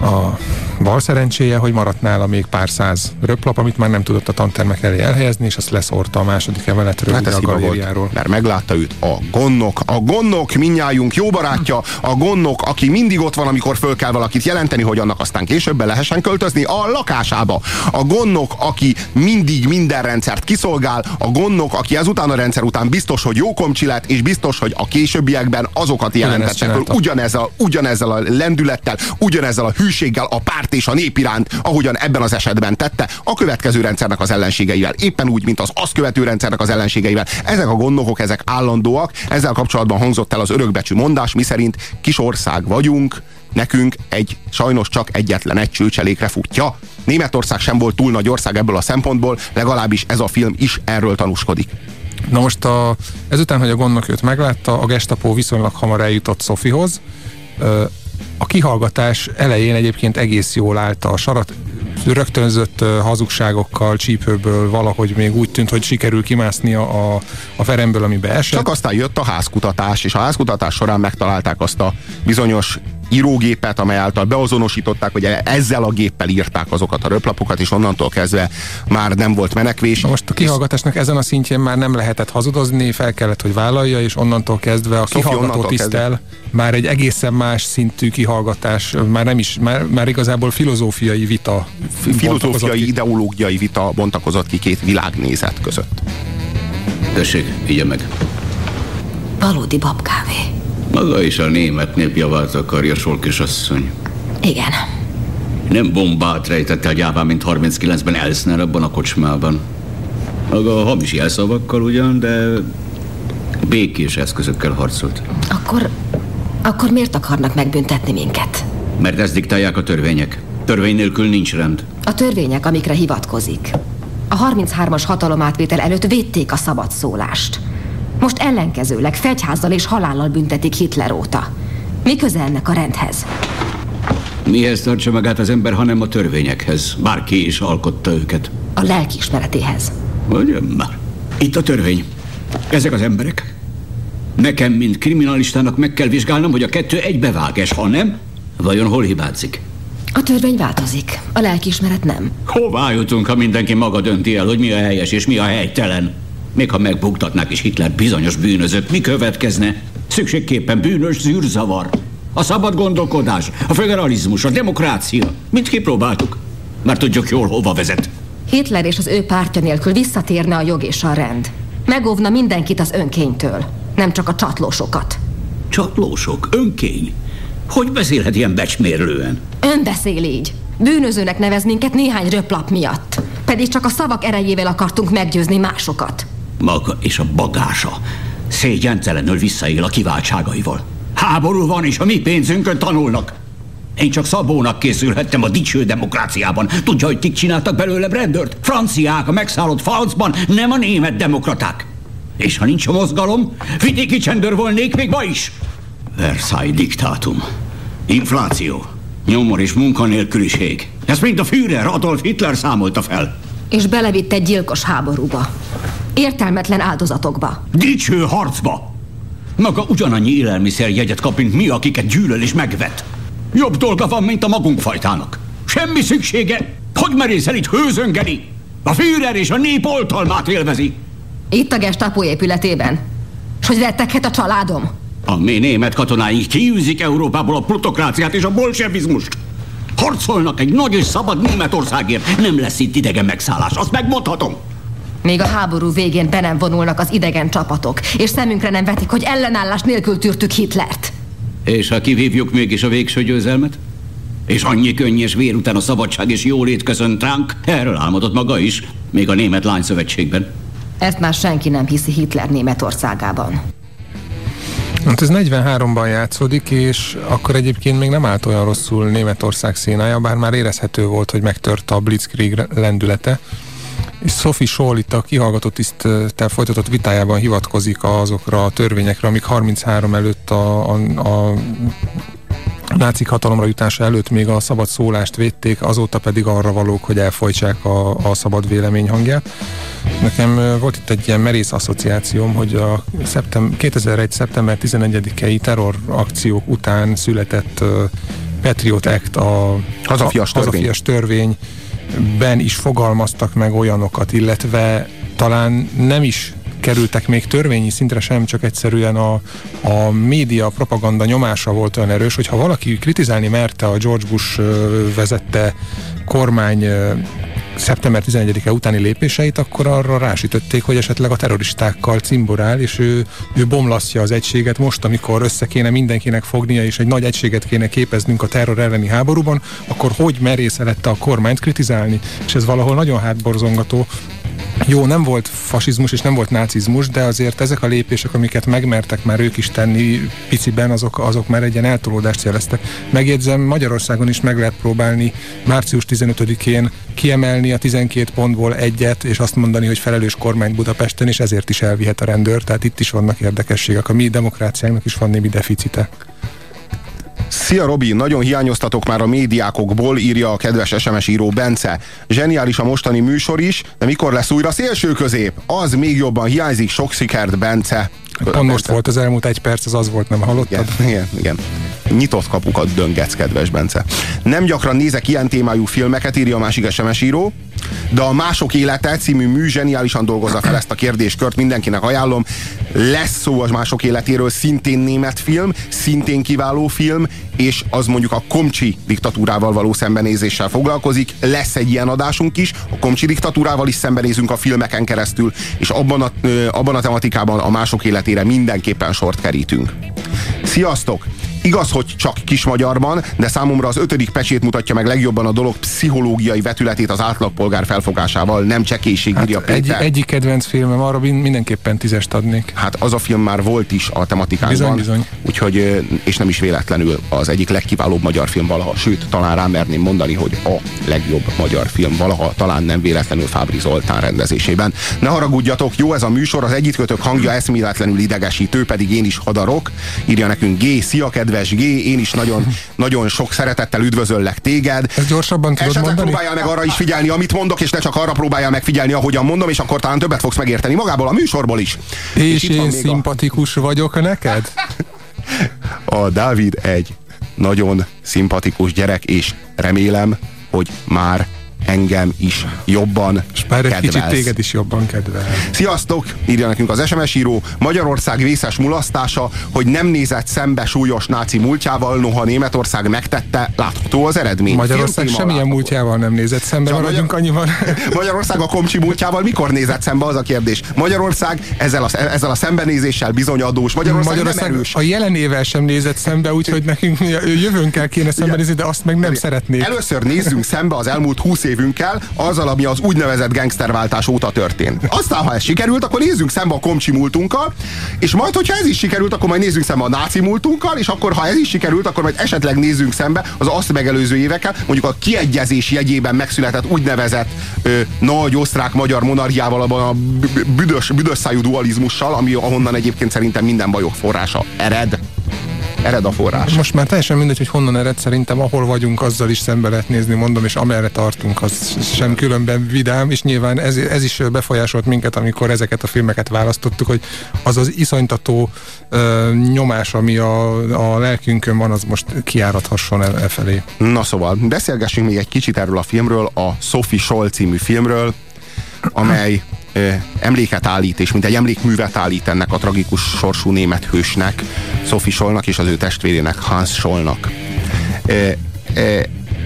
a bal szerencséje, hogy maradt nála még pár száz röplap, amit már nem tudott a tantermek elé elhelyezni, és azt leszórta a második emeletről hát a galériáról. Mert meglátta őt a gonnok. A gonnok minnyájunk jó barátja, a gonnok, aki mindig ott van, amikor föl kell valakit jelenteni, hogy annak aztán később be lehessen költözni a lakásába. A gonnok, aki mindig minden rendszert kiszolgál, a gonnok, aki ezután a rendszer után biztos, hogy jó komcsilet, és biztos, hogy a későbbiekben azokat jelentettek ugyanezzel, ugyanezzel a lendülettel, ugyanezzel a hű hűséggel a párt és a nép iránt, ahogyan ebben az esetben tette, a következő rendszernek az ellenségeivel. Éppen úgy, mint az azt követő rendszernek az ellenségeivel. Ezek a gondokok, ezek állandóak. Ezzel kapcsolatban hangzott el az örökbecsű mondás, miszerint kis ország vagyunk, nekünk egy sajnos csak egyetlen egy csőcselékre futja. Németország sem volt túl nagy ország ebből a szempontból, legalábbis ez a film is erről tanúskodik. Na most a, ezután, hogy a gondnok őt meglátta, a gestapo viszonylag hamar eljutott Szofihoz, a kihallgatás elején egyébként egész jól állt a sarat, rögtönzött hazugságokkal, csípőből valahogy még úgy tűnt, hogy sikerül kimászni a, a veremből, amibe esett. Csak aztán jött a házkutatás, és a házkutatás során megtalálták azt a bizonyos írógépet, amely által beazonosították, hogy ezzel a géppel írták azokat a röplapokat, és onnantól kezdve már nem volt menekvés. Na most a kihallgatásnak ezen a szintjén már nem lehetett hazudozni, fel kellett, hogy vállalja, és onnantól kezdve a kihallgató tisztel kezdve. már egy egészen más szintű kihallgatás, már nem is, már, már igazából filozófiai vita. Filozófiai, ideológiai vita bontakozott ki két világnézet között. Tessék, vigye meg. Valódi babkávé. Maga is a német népjavát akarja, Solkis asszony. Igen. Nem bombát rejtett el gyáván, mint 39-ben Elsner abban a kocsmában. Maga a hamis jelszavakkal ugyan, de békés eszközökkel harcolt. Akkor, akkor miért akarnak megbüntetni minket? Mert ezt diktálják a törvények. Törvény nélkül nincs rend. A törvények, amikre hivatkozik. A 33-as hatalomátvétel előtt védték a szabad szólást. Most ellenkezőleg fegyházzal és halállal büntetik Hitler óta. Mi köze ennek a rendhez? Mihez tartsa magát az ember, hanem a törvényekhez. Bárki is alkotta őket. A lelkiismeretéhez. Mondjam már. Itt a törvény. Ezek az emberek. Nekem, mint kriminalistának meg kell vizsgálnom, hogy a kettő egybevág, és ha nem, vajon hol hibázik? A törvény változik, a lelkiismeret nem. Hová jutunk, ha mindenki maga dönti el, hogy mi a helyes és mi a helytelen? Még ha megbuktatnák is Hitler bizonyos bűnözők, mi következne? Szükségképpen bűnös zűrzavar. A szabad gondolkodás, a federalizmus, a demokrácia. Mind kipróbáltuk. Már tudjuk jól, hova vezet. Hitler és az ő pártja nélkül visszatérne a jog és a rend. Megóvna mindenkit az önkénytől, nem csak a csatlósokat. Csatlósok? Önkény? Hogy beszélhet ilyen becsmérlően? Ön beszél így. Bűnözőnek nevez minket néhány röplap miatt. Pedig csak a szavak erejével akartunk meggyőzni másokat. Maga és a bagása szégyentelenül visszaél a kiváltságaival. Háború van, és a mi pénzünkön tanulnak. Én csak Szabónak készülhettem a dicső demokráciában. Tudja, hogy kik csináltak belőle rendőrt? Franciák a megszállott falcban, nem a német demokraták. És ha nincs a mozgalom, vidéki csendőr volnék még ma is. Versailles diktátum. Infláció. Nyomor és munkanélküliség. Ez mind a Führer Adolf Hitler számolta fel. És belevitt egy gyilkos háborúba. Értelmetlen áldozatokba. Dicső harcba! Maga ugyanannyi élelmiszerjegyet kap, mint mi, akiket gyűlöl és megvet. Jobb dolga van, mint a magunk fajtának. Semmi szüksége. Hogy merészel itt hőzöngeni? A Führer és a nép oltalmát élvezi. Itt a gestapo épületében. És hogy retteghet a családom? A mi német katonáink kiűzik Európából a plutokráciát és a bolsevizmust. Harcolnak egy nagy és szabad Németországért. Nem lesz itt idegen megszállás, azt megmondhatom. Még a háború végén be nem vonulnak az idegen csapatok, és szemünkre nem vetik, hogy ellenállás nélkül tűrtük Hitlert. És ha kivívjuk mégis a végső győzelmet? És annyi könnyes vér után a szabadság és jólét köszönt ránk? Erről álmodott maga is, még a Német Lányszövetségben. Ezt már senki nem hiszi Hitler Németországában. Hát ez 43-ban játszódik, és akkor egyébként még nem állt olyan rosszul Németország színája, bár már érezhető volt, hogy megtört a Blitzkrieg lendülete. És Sophie Scholl itt a kihallgató tiszttel folytatott vitájában hivatkozik azokra a törvényekre, amik 33 előtt a, a, a nácik hatalomra jutása előtt még a szabad szólást védték, azóta pedig arra valók, hogy elfolytsák a, a szabad vélemény hangját. Nekem volt itt egy ilyen merész asszociációm, hogy a szeptem, 2001. szeptember 11-i terrorakciók után született uh, Patriot Act, a hazafias törvény. hazafias törvényben is fogalmaztak meg olyanokat, illetve talán nem is kerültek még törvényi szintre sem, csak egyszerűen a, a média, propaganda nyomása volt olyan erős, hogy ha valaki kritizálni merte a George Bush vezette kormány szeptember 11-e utáni lépéseit, akkor arra rásütötték, hogy esetleg a terroristákkal cimborál, és ő, ő bomlasztja az egységet most, amikor össze kéne mindenkinek fognia, és egy nagy egységet kéne képeznünk a terror elleni háborúban, akkor hogy merészelette a kormányt kritizálni? És ez valahol nagyon hátborzongató, jó, nem volt fasizmus és nem volt nácizmus, de azért ezek a lépések, amiket megmertek már ők is tenni piciben, azok, azok már egy ilyen eltolódást jeleztek. Megjegyzem, Magyarországon is meg lehet próbálni március 15-én kiemelni a 12 pontból egyet, és azt mondani, hogy felelős kormány Budapesten, és ezért is elvihet a rendőr. Tehát itt is vannak érdekességek. A mi demokráciánknak is van némi deficite. Szia Robi, nagyon hiányoztatok már a médiákokból, írja a kedves SMS író Bence. Zseniális a mostani műsor is, de mikor lesz újra szélső közép? Az még jobban hiányzik, sok szikert Bence. Pont most volt az elmúlt egy perc, az az volt, nem hallottad? Igen, igen. igen. nyitott kapukat döngetsz, kedves Bence. Nem gyakran nézek ilyen témájú filmeket, írja a másik SMS író, de a Mások élete című mű zseniálisan dolgozza fel ezt a kérdéskört, mindenkinek ajánlom. Lesz szó a Mások életéről, szintén német film, szintén kiváló film, és az mondjuk a Komcsi diktatúrával való szembenézéssel foglalkozik. Lesz egy ilyen adásunk is, a Komcsi diktatúrával is szembenézünk a filmeken keresztül, és abban a, abban a tematikában a Mások életére mindenképpen sort kerítünk. Sziasztok! Igaz, hogy csak kismagyarban, de számomra az ötödik pecsét mutatja meg legjobban a dolog pszichológiai vetületét az átlagpolgár felfogásával, nem csekéség, hát írja egy, Egyik kedvenc filmem, arra mindenképpen tízest adnék. Hát az a film már volt is a tematikánkban. Bizony, bizony. Úgyhogy, és nem is véletlenül az egyik legkiválóbb magyar film valaha, sőt, talán rám merném mondani, hogy a legjobb magyar film valaha, talán nem véletlenül Fábri Zoltán rendezésében. Ne haragudjatok, jó ez a műsor, az egyikkötök hangja eszméletlenül idegesítő, pedig én is hadarok, írja nekünk G, szia kedves G, én is nagyon, nagyon sok szeretettel üdvözöllek téged. Ezt gyorsabban tudod Esetleg mondani? próbálja meg arra is figyelni, amit mondok, és ne csak arra próbálja meg figyelni, ahogyan mondom, és akkor talán többet fogsz megérteni magából a műsorból is. És, és én szimpatikus a... vagyok neked? A Dávid egy nagyon szimpatikus gyerek, és remélem, hogy már engem is jobban És bár egy kicsit téged is jobban kedvel. Sziasztok! Írja nekünk az SMS író. Magyarország vészes mulasztása, hogy nem nézett szembe súlyos náci múltjával, noha Németország megtette, látható az eredmény. Magyarország semmilyen látható. múltjával nem nézett szembe, Csak maradjunk Magyar... annyiban. Magyarország a komcsi múltjával mikor nézett szembe, az a kérdés. Magyarország ezzel a, ezzel a szembenézéssel bizony adós. Magyarország, Magyarország nem erős. a jelenével sem nézett szembe, úgyhogy nekünk jövőnkkel kéne szembenézni, de azt meg nem szeretnék. Először nézzünk szembe az elmúlt 20 év évünkkel azzal, ami az úgynevezett gangsterváltás óta történt. Aztán, ha ez sikerült, akkor nézzünk szembe a komcsi múltunkkal, és majd, hogyha ez is sikerült, akkor majd nézzünk szembe a náci múltunkkal, és akkor, ha ez is sikerült, akkor majd esetleg nézzünk szembe az azt megelőző évekkel, mondjuk a kiegyezés jegyében megszületett úgynevezett ö, nagy osztrák-magyar monarchiával, abban a büdös, büdös szájú dualizmussal, ami ahonnan egyébként szerintem minden bajok forrása ered ered a forrás. Most már teljesen mindegy, hogy honnan ered, szerintem ahol vagyunk, azzal is szembe lehet nézni, mondom, és amerre tartunk, az sem különben vidám, és nyilván ez, ez is befolyásolt minket, amikor ezeket a filmeket választottuk, hogy az az iszonytató ö, nyomás, ami a, a lelkünkön van, az most kiáradhasson e, e felé. Na szóval, beszélgessünk még egy kicsit erről a filmről, a Sophie Scholl című filmről, amely emléket állít, és mint egy emlékművet állít ennek a tragikus sorsú német hősnek, Sophie Schollnak és az ő testvérének, Hans Schollnak.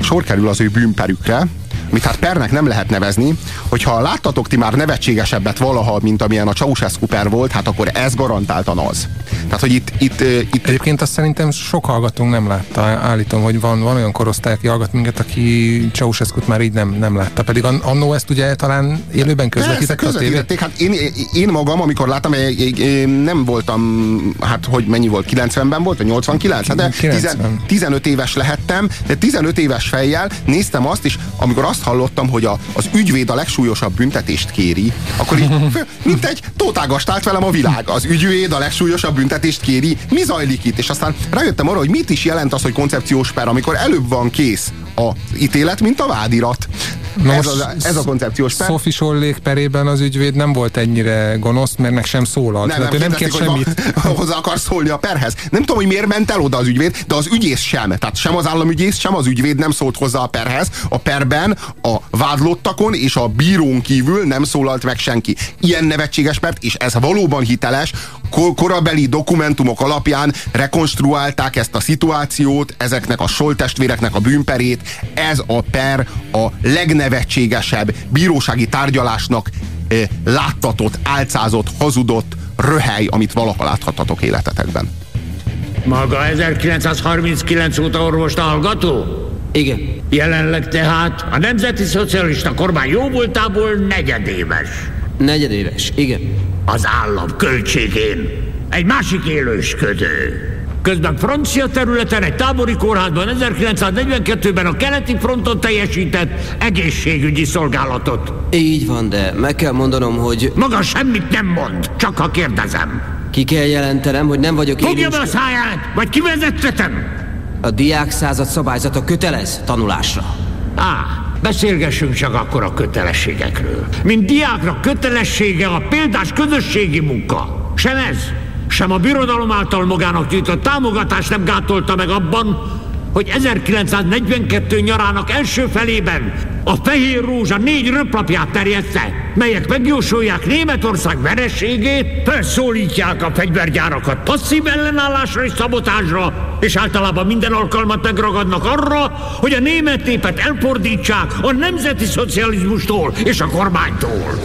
Sor kerül az ő bűnperükre, amit hát pernek nem lehet nevezni, hogyha láttatok ti már nevetségesebbet valaha, mint amilyen a Ceausescu per volt, hát akkor ez garantáltan az. Tehát, hogy itt, itt, itt... Egyébként azt szerintem sok hallgatónk nem látta. Állítom, hogy van, van olyan korosztály, aki hallgat minket, aki ceausescu már így nem, nem látta. Pedig annó ezt ugye talán élőben közvetítette a tévét. Hát én, én magam, amikor láttam, én, én nem voltam, hát hogy mennyi volt, 90-ben volt, vagy 89? Hát de 90. 15 éves lehettem, de 15 éves fejjel néztem azt, és amikor azt hallottam, hogy a, az ügyvéd a legsúlyosabb büntetést kéri, akkor így, mint egy tótágast állt velem a világ. Az ügyvéd a legsúlyosabb büntetést kéri. Mi zajlik itt? És aztán rájöttem arra, hogy mit is jelent az, hogy koncepciós per, amikor előbb van kész a ítélet, mint a vádirat. Na ez, az, ez a koncepciós per. Sophie Sollék perében az ügyvéd nem volt ennyire gonosz, mert meg sem szólalt. Nem, nem, nem kér semmit. hozzá akar szólni a perhez. Nem tudom, hogy miért ment el oda az ügyvéd, de az ügyész sem. Tehát sem az államügyész, sem az ügyvéd nem szólt hozzá a perhez. A perben a vádlottakon és a bírón kívül nem szólalt meg senki. Ilyen nevetséges pert, és ez valóban hiteles, korabeli dokumentumok alapján rekonstruálták ezt a szituációt, ezeknek a soltestvéreknek a bűnperét. Ez a per a legnevetségesebb bírósági tárgyalásnak eh, láttatott, álcázott, hazudott röhely, amit valaha láthattatok életetekben. Maga 1939 óta orvost hallgató? Igen. Jelenleg tehát a Nemzeti Szocialista kormány jóvoltából negyedéves. Negyedéves, igen. Az állam költségén egy másik élősködő. Közben francia területen egy tábori kórházban 1942-ben a keleti fronton teljesített egészségügyi szolgálatot. Így van, de meg kell mondanom, hogy... Maga semmit nem mond, csak ha kérdezem. Ki kell jelentenem, hogy nem vagyok Fogja be a száját, vagy kivezettetem! A diák század szabályzata kötelez tanulásra. Á, beszélgessünk csak akkor a kötelességekről. Mint diákra kötelessége a példás közösségi munka. Sem ez, sem a birodalom által magának nyújtott támogatás nem gátolta meg abban, hogy 1942 nyarának első felében a Fehér Rózsa négy röplapját terjeszte, melyek megjósolják Németország vereségét, felszólítják a fegyvergyárakat passzív ellenállásra és szabotásra, és általában minden alkalmat megragadnak arra, hogy a német népet elfordítsák a nemzeti szocializmustól és a kormánytól.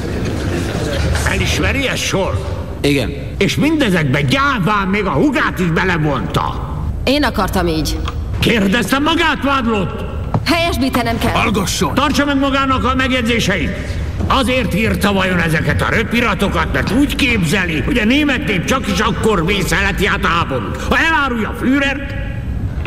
Elismeri ezt sor? Igen. És mindezekben gyáván még a hugát is belevonta. Én akartam így. Kérdeztem magát, vádlott? Helyesbítenem kell. Hallgasson! Tartsa meg magának a megjegyzéseit! Azért írta vajon ezeket a röpiratokat, mert úgy képzeli, hogy a német nép csak is akkor vészeleti át a háborút. Ha elárulja Führert...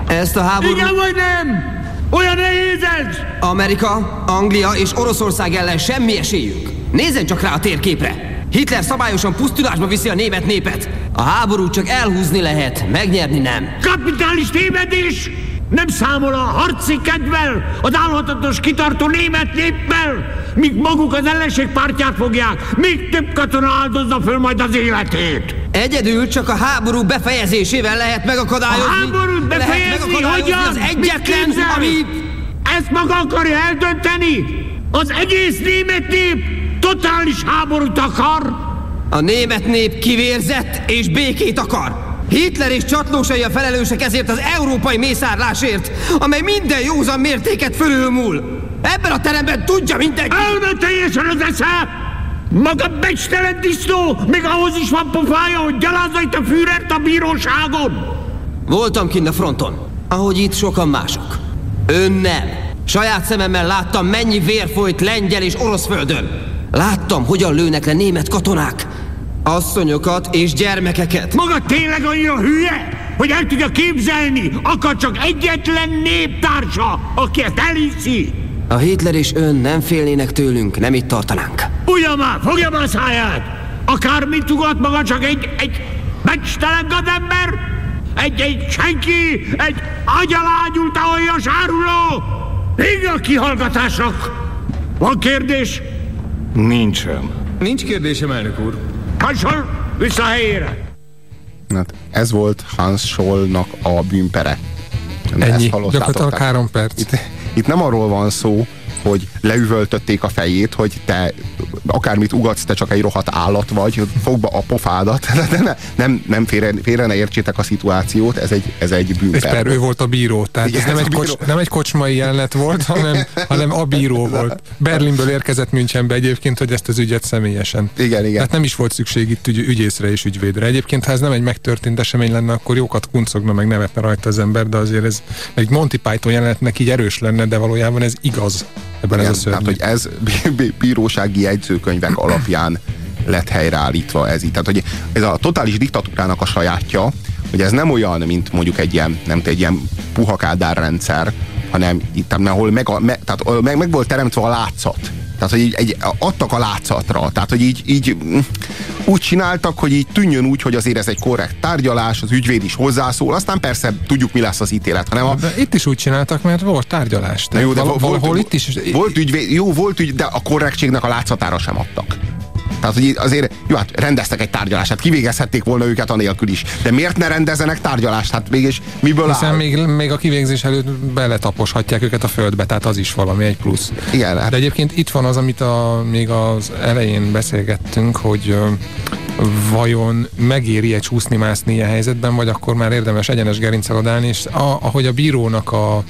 Ezt a háborút... Igen vagy nem? Olyan nehéz ez! Amerika, Anglia és Oroszország ellen semmi esélyünk. Nézzen csak rá a térképre! Hitler szabályosan pusztulásba viszi a német népet. A háborút csak elhúzni lehet, megnyerni nem. Kapitális tévedés! Nem számol a harci kedvel, az állhatatos kitartó német néppel, míg maguk az ellenség pártját fogják, még több katona áldozza föl majd az életét. Egyedül csak a háború befejezésével lehet megakadályozni. A háborút befejezni hogyan? az egyetlen, ami... Ezt maga akarja eldönteni? Az egész német nép totális háborút akar? A német nép kivérzett és békét akar. Hitler és csatlósai a felelősek ezért az európai mészárlásért, amely minden józan mértéket fölülmúl. Ebben a teremben tudja mindenki. Elme teljesen az esze! Maga becstelen disznó, még ahhoz is van pofája, hogy gyalázza itt a Führert a bíróságon. Voltam kint a fronton, ahogy itt sokan mások. Ön nem. Saját szememmel láttam, mennyi vér folyt lengyel és orosz földön. Láttam, hogyan lőnek le német katonák. Asszonyokat és gyermekeket. Maga tényleg annyira hülye, hogy el tudja képzelni, akar csak egyetlen néptársa, aki ezt elhiszi. A Hitler és ön nem félnének tőlünk, nem itt tartanánk. Ugyan már, fogja már a száját! Akármit tugat maga, csak egy, egy becstelen gadember, egy, egy senki, egy agyalágyult olyan sáruló! Még a kihallgatásnak! Van kérdés? Nincsen. Nincs kérdésem, elnök úr. Hansol, vissza a helyére! Hát ez volt Hans Schollnak a bűnpere. Ennyi, gyakorlatilag három perc. Itt, itt nem arról van szó, hogy leüvöltötték a fejét, hogy te akármit ugatsz, te csak egy rohadt állat vagy, fogba a pofádat. De ne, nem, nem félre, félre ne értsétek a szituációt, ez egy, ez egy bűnper. És per, ő volt a bíró, tehát Igen, ez nem egy, kocs, nem egy kocsmai jelenet volt, hanem, hanem a bíró volt. Berlinből érkezett Münchenbe egyébként, hogy ezt az ügyet személyesen. Igen, igen. Tehát nem is volt szükség itt ügy, ügyészre és ügyvédre. Egyébként, ha ez nem egy megtörtént esemény lenne, akkor jókat kuncogna, meg nevetne rajta az ember, de azért ez egy Monty Python jelenetnek így erős lenne, de valójában ez igaz ebben Igen, ez a szörnyű. Tehát, hogy ez bírósági jegyzőkönyvek alapján lett helyreállítva ez így. Tehát, hogy ez a totális diktatúrának a sajátja, hogy ez nem olyan, mint mondjuk egy ilyen, nem egy ilyen puhakádár rendszer, hanem itt, ahol meg, a, me, tehát meg, meg volt teremtve a látszat. Tehát, hogy így, egy, adtak a látszatra. Tehát, hogy így, így úgy csináltak, hogy így tűnjön úgy, hogy azért ez egy korrekt tárgyalás, az ügyvéd is hozzászól, aztán persze tudjuk, mi lesz az ítélet. Hanem a... De itt is úgy csináltak, mert volt tárgyalás. Na jó, de val- volt, itt is... Volt ügyvéd, jó, volt ügy, de a korrektségnek a látszatára sem adtak. Tehát, hogy azért, jó, hát rendeztek egy tárgyalást, hát kivégezhették volna őket anélkül is. De miért ne rendezenek tárgyalást? Hát mégis miből Hiszen áll? még, még a kivégzés előtt beletaposhatják őket a földbe, tehát az is valami, egy plusz. Igen, hát. De egyébként itt van az, amit a, még az elején beszélgettünk, hogy vajon megéri-e csúszni-mászni ilyen helyzetben, vagy akkor már érdemes egyenes gerincsel odállni, és a, ahogy a bírónak a,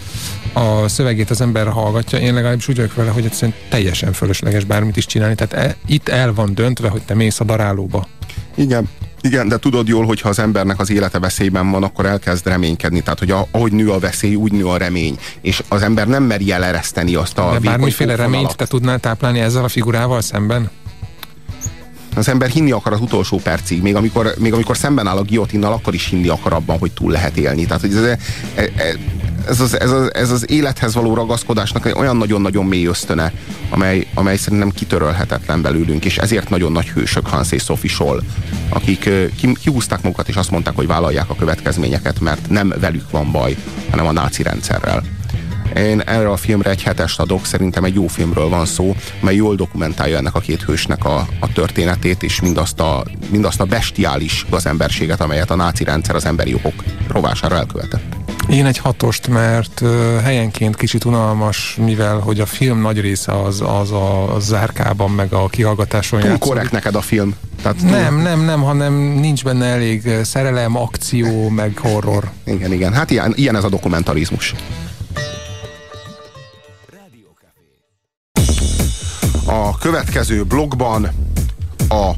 a szövegét az ember hallgatja, én legalábbis úgy vagyok vele, hogy egyszerűen teljesen fölösleges bármit is csinálni. Tehát e, itt el van döntve, hogy te mész a darálóba. Igen, igen, de tudod jól, hogy ha az embernek az élete veszélyben van, akkor elkezd reménykedni. Tehát, hogy a, ahogy nő a veszély, úgy nő a remény. És az ember nem meri elereszteni azt a De bármiféle reményt te tudnál táplálni ezzel a figurával szemben? Az ember hinni akar az utolsó percig, még amikor, még amikor szemben áll a giotinnal, akkor is hinni akar abban, hogy túl lehet élni. Tehát, hogy ez, ez, az, ez, az, ez az élethez való ragaszkodásnak egy olyan nagyon-nagyon mély ösztöne, amely, amely szerintem kitörölhetetlen belőlünk, és ezért nagyon nagy hősök Hans és Sophie Scholl, akik ki, kihúzták magukat, és azt mondták, hogy vállalják a következményeket, mert nem velük van baj, hanem a náci rendszerrel. Én erre a filmre egy hetest adok, szerintem egy jó filmről van szó, mely jól dokumentálja ennek a két hősnek a, a történetét, és mindazt a, mindazt a bestiális gazemberséget, amelyet a náci rendszer az emberi jogok rovására elkövetett. Én egy hatost, mert helyenként kicsit unalmas, mivel hogy a film nagy része az, az a, zárkában, meg a kihallgatáson Túl korrekt neked a film. Tehát túl... Nem, nem, nem, hanem nincs benne elég szerelem, akció, meg horror. Igen, igen. Hát ilyen, ilyen ez a dokumentalizmus. A következő blogban a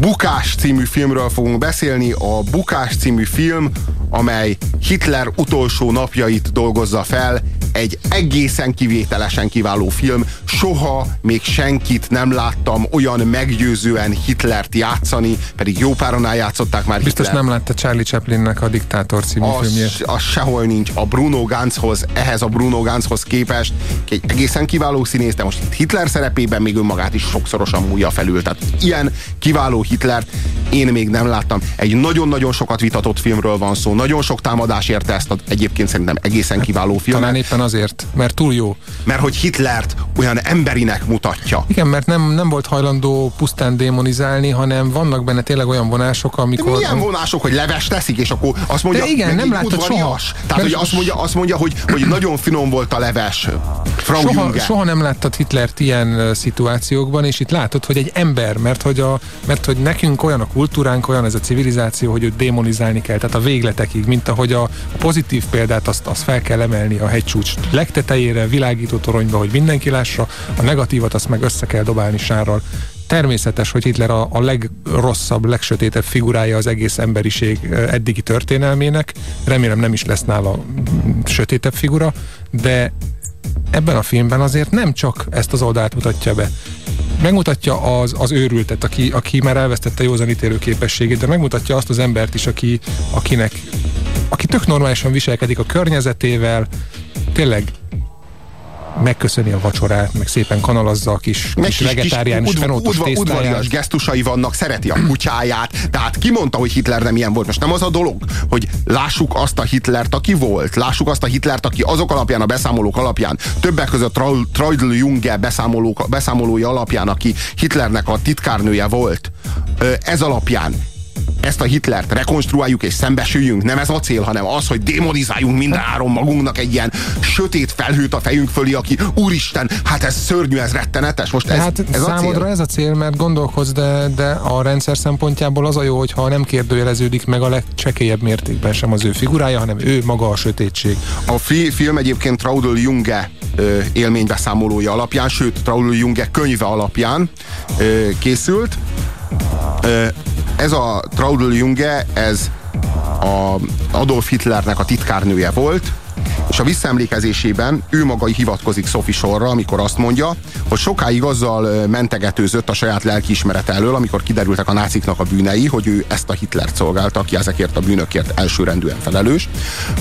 Bukás című filmről fogunk beszélni. A Bukás című film, amely Hitler utolsó napjait dolgozza fel, egy egészen kivételesen kiváló film. Soha még senkit nem láttam olyan meggyőzően Hitlert játszani, pedig jó páron játszották már Biztos Hitler. nem látta Charlie Chaplinnek a Diktátor című az, filmjét. Az sehol nincs. A Bruno Ganzhoz, ehhez a Bruno Ganzhoz képest egy egészen kiváló színész, de most itt Hitler szerepében még önmagát is sokszorosan múlja felül. Tehát ilyen kiváló Hitlert én még nem láttam. Egy nagyon-nagyon sokat vitatott filmről van szó, nagyon sok támadás érte ezt a, egyébként szerintem egészen kiváló filmet. Talán éppen azért, mert túl jó. Mert hogy Hitlert olyan emberinek mutatja. Igen, mert nem, nem volt hajlandó pusztán démonizálni, hanem vannak benne tényleg olyan vonások, amikor... De milyen vonások, hogy leves teszik, és akkor azt mondja, De igen, nem láttad soha. Tehát, hogy azt mondja, azt mondja hogy, hogy nagyon finom volt a leves. Frau soha, Junge. soha nem láttad Hitlert ilyen szituációkban, és itt látod, hogy egy ember, mert hogy, a, mert hogy nekünk olyan a kultúránk, olyan ez a civilizáció, hogy őt démonizálni kell, tehát a végletekig, mint ahogy a pozitív példát azt, azt fel kell emelni a hegycsúcs legtetejére, világító toronyba, hogy mindenki lássa, a negatívat azt meg össze kell dobálni sárral. Természetes, hogy Hitler a, a legrosszabb, legsötétebb figurája az egész emberiség eddigi történelmének. Remélem nem is lesz nála sötétebb figura, de ebben a filmben azért nem csak ezt az oldalt mutatja be. Megmutatja az, az őrültet, aki, aki már elvesztette józanítélő képességét, de megmutatja azt az embert is, aki, akinek aki tök normálisan viselkedik a környezetével, tényleg megköszöni a vacsorát, meg szépen kanalazza a kis, meg kis, kis vegetáriánus udva, udva, udvarias gesztusai vannak, szereti a kutyáját, tehát ki mondta, hogy Hitler nem ilyen volt? Most nem az a dolog, hogy lássuk azt a Hitlert, aki volt, lássuk azt a Hitlert, aki azok alapján, a beszámolók alapján, többek között Traudl Junge beszámolók, beszámolója alapján, aki Hitlernek a titkárnője volt, ez alapján ezt a Hitlert rekonstruáljuk és szembesüljünk. Nem ez a cél, hanem az, hogy demonizáljunk minden áron magunknak egy ilyen sötét felhőt a fejünk fölé, aki úristen, hát ez szörnyű, ez rettenetes. Most ez, hát ez számodra a cél? ez a cél, mert gondolkozz, de, de a rendszer szempontjából az a jó, hogyha nem kérdőjeleződik meg a legcsekélyebb mértékben sem az ő figurája, hanem ő maga a sötétség. A fi film egyébként Traudl Junge élménybeszámolója alapján, sőt Traudl Junge könyve alapján készült ez a Traudl Junge, ez a Adolf Hitlernek a titkárnője volt, és a visszaemlékezésében ő maga hivatkozik Sophie sorra, amikor azt mondja, hogy sokáig azzal mentegetőzött a saját lelkiismerete elől, amikor kiderültek a náciknak a bűnei, hogy ő ezt a Hitlert szolgálta, aki ezekért a bűnökért elsőrendűen felelős,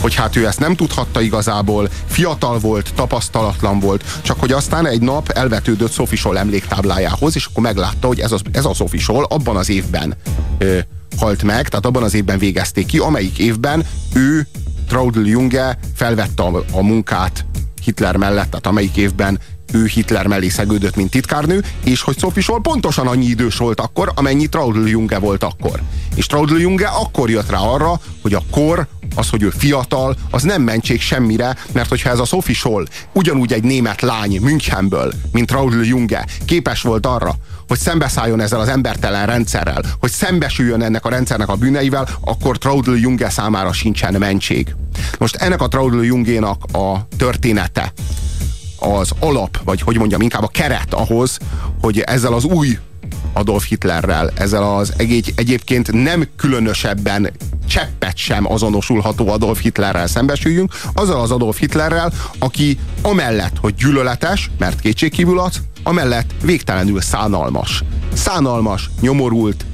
hogy hát ő ezt nem tudhatta igazából, fiatal volt, tapasztalatlan volt, csak hogy aztán egy nap elvetődött Sophie Scholl emléktáblájához, és akkor meglátta, hogy ez, az, ez a Sophie Scholl abban az évben ö, halt meg, tehát abban az évben végezték ki, amelyik évben ő Traudl Junge felvette a, a munkát Hitler mellett, tehát amelyik évben ő Hitler mellé szegődött, mint titkárnő, és hogy Sophie Scholl pontosan annyi idős volt akkor, amennyi Traudl Junge volt akkor. És Traudl Junge akkor jött rá arra, hogy a kor, az, hogy ő fiatal, az nem mentség semmire, mert hogyha ez a Sophie Scholl ugyanúgy egy német lány Münchenből, mint Traudl Junge, képes volt arra, hogy szembeszálljon ezzel az embertelen rendszerrel, hogy szembesüljön ennek a rendszernek a bűneivel, akkor Traudl Junge számára sincsen mentség. Most ennek a Traudl Jungénak a története, az alap, vagy hogy mondjam, inkább a keret ahhoz, hogy ezzel az új Adolf Hitlerrel, ezzel az egy, egyébként nem különösebben cseppet sem azonosulható Adolf Hitlerrel szembesüljünk, azzal az Adolf Hitlerrel, aki amellett, hogy gyűlöletes, mert kétségkívül az, amellett végtelenül szánalmas. Szánalmas, nyomorult,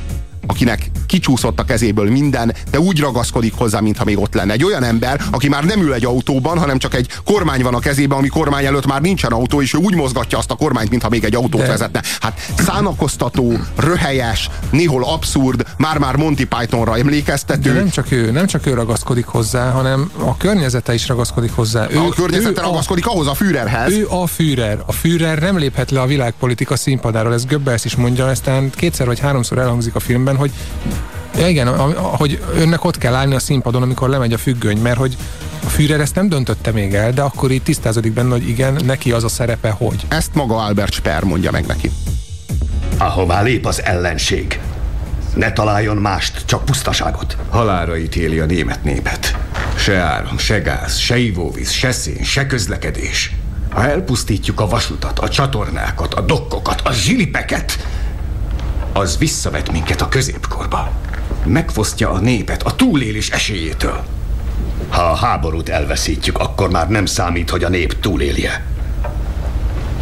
akinek kicsúszott a kezéből minden, de úgy ragaszkodik hozzá, mintha még ott lenne. Egy olyan ember, aki már nem ül egy autóban, hanem csak egy kormány van a kezében, ami kormány előtt már nincsen autó, és ő úgy mozgatja azt a kormányt, mintha még egy autót de. vezetne. Hát szánakoztató, röhelyes, néhol abszurd, már-már Monty Pythonra emlékeztető. De nem csak ő, nem csak ő ragaszkodik hozzá, hanem a környezete is ragaszkodik hozzá. Ő, a környezete ő ragaszkodik a, ahhoz a Führerhez. Ő a Führer. A Führer nem léphet le a világpolitika színpadáról. Ez Goebbels is mondja, aztán kétszer vagy háromszor elhangzik a filmben, hogy Ja igen, hogy önnek ott kell állni a színpadon, amikor lemegy a függöny, mert hogy a Führer ezt nem döntötte még el, de akkor itt tisztázódik benne, hogy igen, neki az a szerepe, hogy. Ezt maga Albert Speer mondja meg neki. Ahová lép az ellenség, ne találjon mást, csak pusztaságot. Halára ítéli a német népet. Se áram, se gáz, se ivóvíz, se szén, se közlekedés. Ha elpusztítjuk a vasutat, a csatornákat, a dokkokat, a zsilipeket, az visszavet minket a középkorba. Megfosztja a népet a túlélés esélyétől. Ha a háborút elveszítjük, akkor már nem számít, hogy a nép túlélje.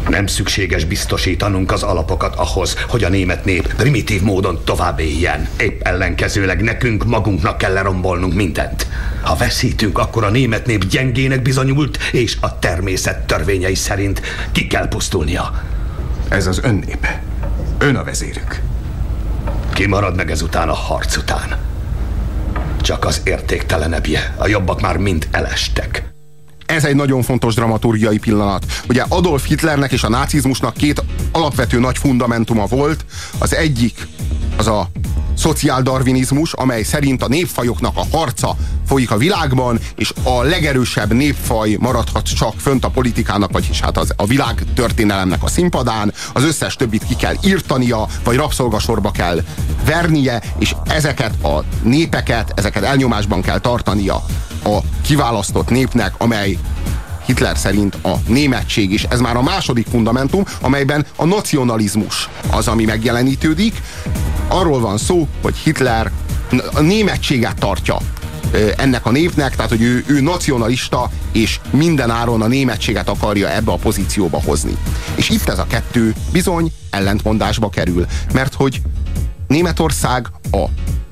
Nem szükséges biztosítanunk az alapokat ahhoz, hogy a német nép primitív módon tovább éljen. Épp ellenkezőleg nekünk magunknak kell lerombolnunk mindent. Ha veszítünk, akkor a német nép gyengének bizonyult, és a természet törvényei szerint ki kell pusztulnia. Ez az ön népe. Ön a vezérük. Ki marad meg ezután a harc után? Csak az értéktelenebbje. A jobbak már mind elestek ez egy nagyon fontos dramaturgiai pillanat. Ugye Adolf Hitlernek és a nácizmusnak két alapvető nagy fundamentuma volt. Az egyik az a szociáldarvinizmus, amely szerint a népfajoknak a harca folyik a világban, és a legerősebb népfaj maradhat csak fönt a politikának, vagyis hát az, a világ történelemnek a színpadán, az összes többit ki kell írtania, vagy rabszolgasorba kell vernie, és ezeket a népeket, ezeket elnyomásban kell tartania a kiválasztott népnek, amely Hitler szerint a németség is. Ez már a második fundamentum, amelyben a nacionalizmus az, ami megjelenítődik. Arról van szó, hogy Hitler a németséget tartja ennek a népnek, tehát hogy ő, ő nacionalista, és minden áron a németséget akarja ebbe a pozícióba hozni. És itt ez a kettő bizony ellentmondásba kerül, mert hogy Németország a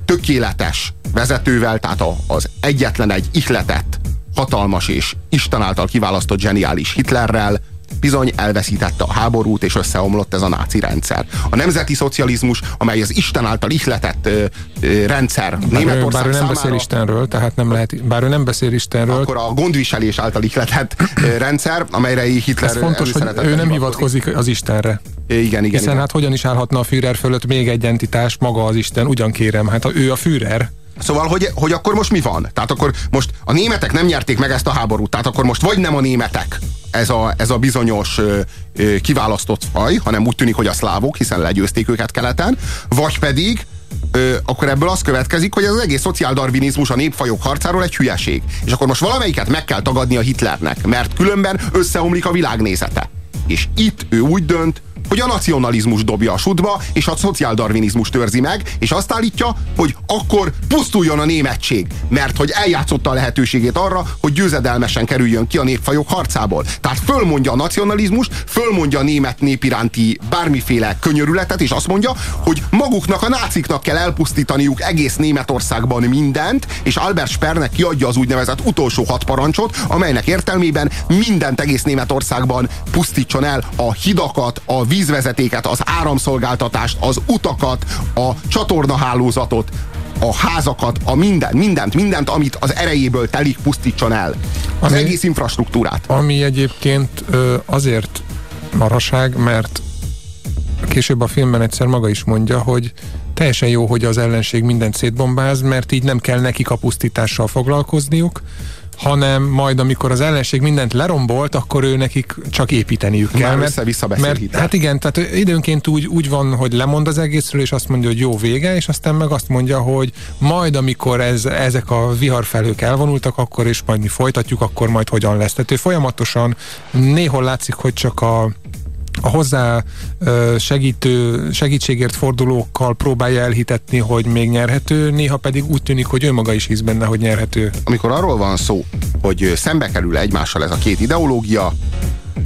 tökéletes vezetővel, tehát az egyetlen egy ihletett, hatalmas és Isten által kiválasztott zseniális Hitlerrel, bizony elveszítette a háborút, és összeomlott ez a náci rendszer. A nemzeti szocializmus, amely az Isten által ihletett ö, ö, rendszer bár Németország Bár ő nem számára, beszél Istenről, tehát nem lehet, bár ő nem beszél Istenről. Akkor a gondviselés által ihletett ö, rendszer, amelyre Hitler Ez fontos, hogy ő nem hivatkozik az Istenre. Igen, igen. Hiszen igen. hát hogyan is állhatna a Führer fölött még egy entitás, maga az Isten, ugyan kérem, hát ő a Führer. Szóval, hogy, hogy akkor most mi van? Tehát akkor most a németek nem nyerték meg ezt a háborút, tehát akkor most vagy nem a németek ez a, ez a bizonyos ö, ö, kiválasztott faj, hanem úgy tűnik, hogy a szlávok, hiszen legyőzték őket keleten, vagy pedig ö, akkor ebből az következik, hogy ez az egész szociáldarvinizmus a népfajok harcáról egy hülyeség. És akkor most valamelyiket meg kell tagadni a Hitlernek, mert különben összeomlik a világnézete. És itt ő úgy dönt, hogy a nacionalizmus dobja a sudba, és a szociáldarvinizmus törzi meg, és azt állítja, hogy akkor pusztuljon a németség, mert hogy eljátszotta a lehetőségét arra, hogy győzedelmesen kerüljön ki a népfajok harcából. Tehát fölmondja a nacionalizmus, fölmondja a német nép iránti bármiféle könyörületet, és azt mondja, hogy maguknak, a náciknak kell elpusztítaniuk egész Németországban mindent, és Albert Spernek kiadja az úgynevezett utolsó hat parancsot, amelynek értelmében mindent egész Németországban pusztítson el a hidakat, a vízvezetéket, az áramszolgáltatást, az utakat, a csatornahálózatot, a házakat, a minden, mindent, mindent, amit az erejéből telik, pusztítson el. Az ami, egész infrastruktúrát. Ami egyébként azért maraság, mert később a filmben egyszer maga is mondja, hogy teljesen jó, hogy az ellenség mindent szétbombáz, mert így nem kell nekik a pusztítással foglalkozniuk, hanem majd amikor az ellenség mindent lerombolt, akkor ő nekik csak építeniük kell. Már mert, mert hát igen, tehát időnként úgy, úgy van, hogy lemond az egészről, és azt mondja, hogy jó vége, és aztán meg azt mondja, hogy majd amikor ez, ezek a viharfelők elvonultak, akkor és majd mi folytatjuk, akkor majd hogyan lesz. Tehát ő folyamatosan néhol látszik, hogy csak a a hozzá segítő, segítségért fordulókkal próbálja elhitetni, hogy még nyerhető, néha pedig úgy tűnik, hogy ő maga is hisz benne, hogy nyerhető. Amikor arról van szó, hogy szembe kerül egymással ez a két ideológia,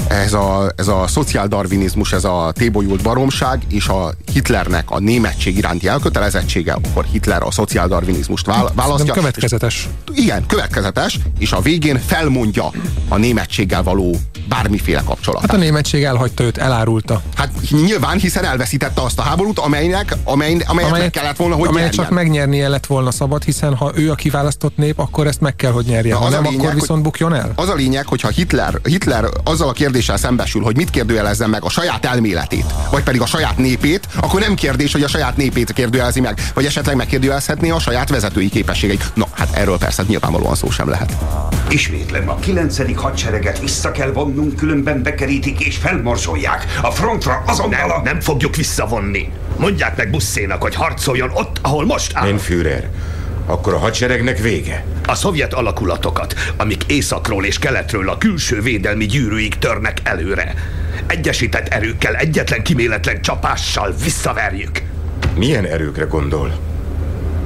ez a, ez a szociáldarvinizmus, ez a tébolyult baromság, és a Hitlernek a németség iránti elkötelezettsége, akkor Hitler a szociáldarvinizmust vál, választja. Nem következetes. És, igen, következetes, és a végén felmondja a németséggel való bármiféle kapcsolatát. Hát a németség elhagyta őt, elárulta. Hát nyilván, hiszen elveszítette azt a háborút, amelynek, amely, amelyet, amelyet meg kellett volna, hogy amelyet nyerjen. csak megnyernie lett volna szabad, hiszen ha ő a kiválasztott nép, akkor ezt meg kell, hogy nyerje. Na, Ha nem, lényeg, akkor viszont bukjon el. Az a lényeg, hogyha Hitler, Hitler azzal a kérdéssel szembesül, hogy mit kérdőjelezzen meg a saját elméletét, vagy pedig a saját népét, akkor nem kérdés, hogy a saját népét kérdőjelezi meg, vagy esetleg megkérdőjelezhetné a saját vezetői képességeit. Na, hát erről persze nyilvánvalóan szó sem lehet. Ismétlem, a kilencedik hadsereget vissza kell vonnunk, különben bekerítik és felmorzsolják. A frontra azonnal a... Nem fogjuk visszavonni. Mondják meg Busszénak, hogy harcoljon ott, ahol most áll. Mein Führer, akkor a hadseregnek vége. A szovjet alakulatokat, amik északról és keletről a külső védelmi gyűrűig törnek előre. Egyesített erőkkel, egyetlen kiméletlen csapással visszaverjük. Milyen erőkre gondol?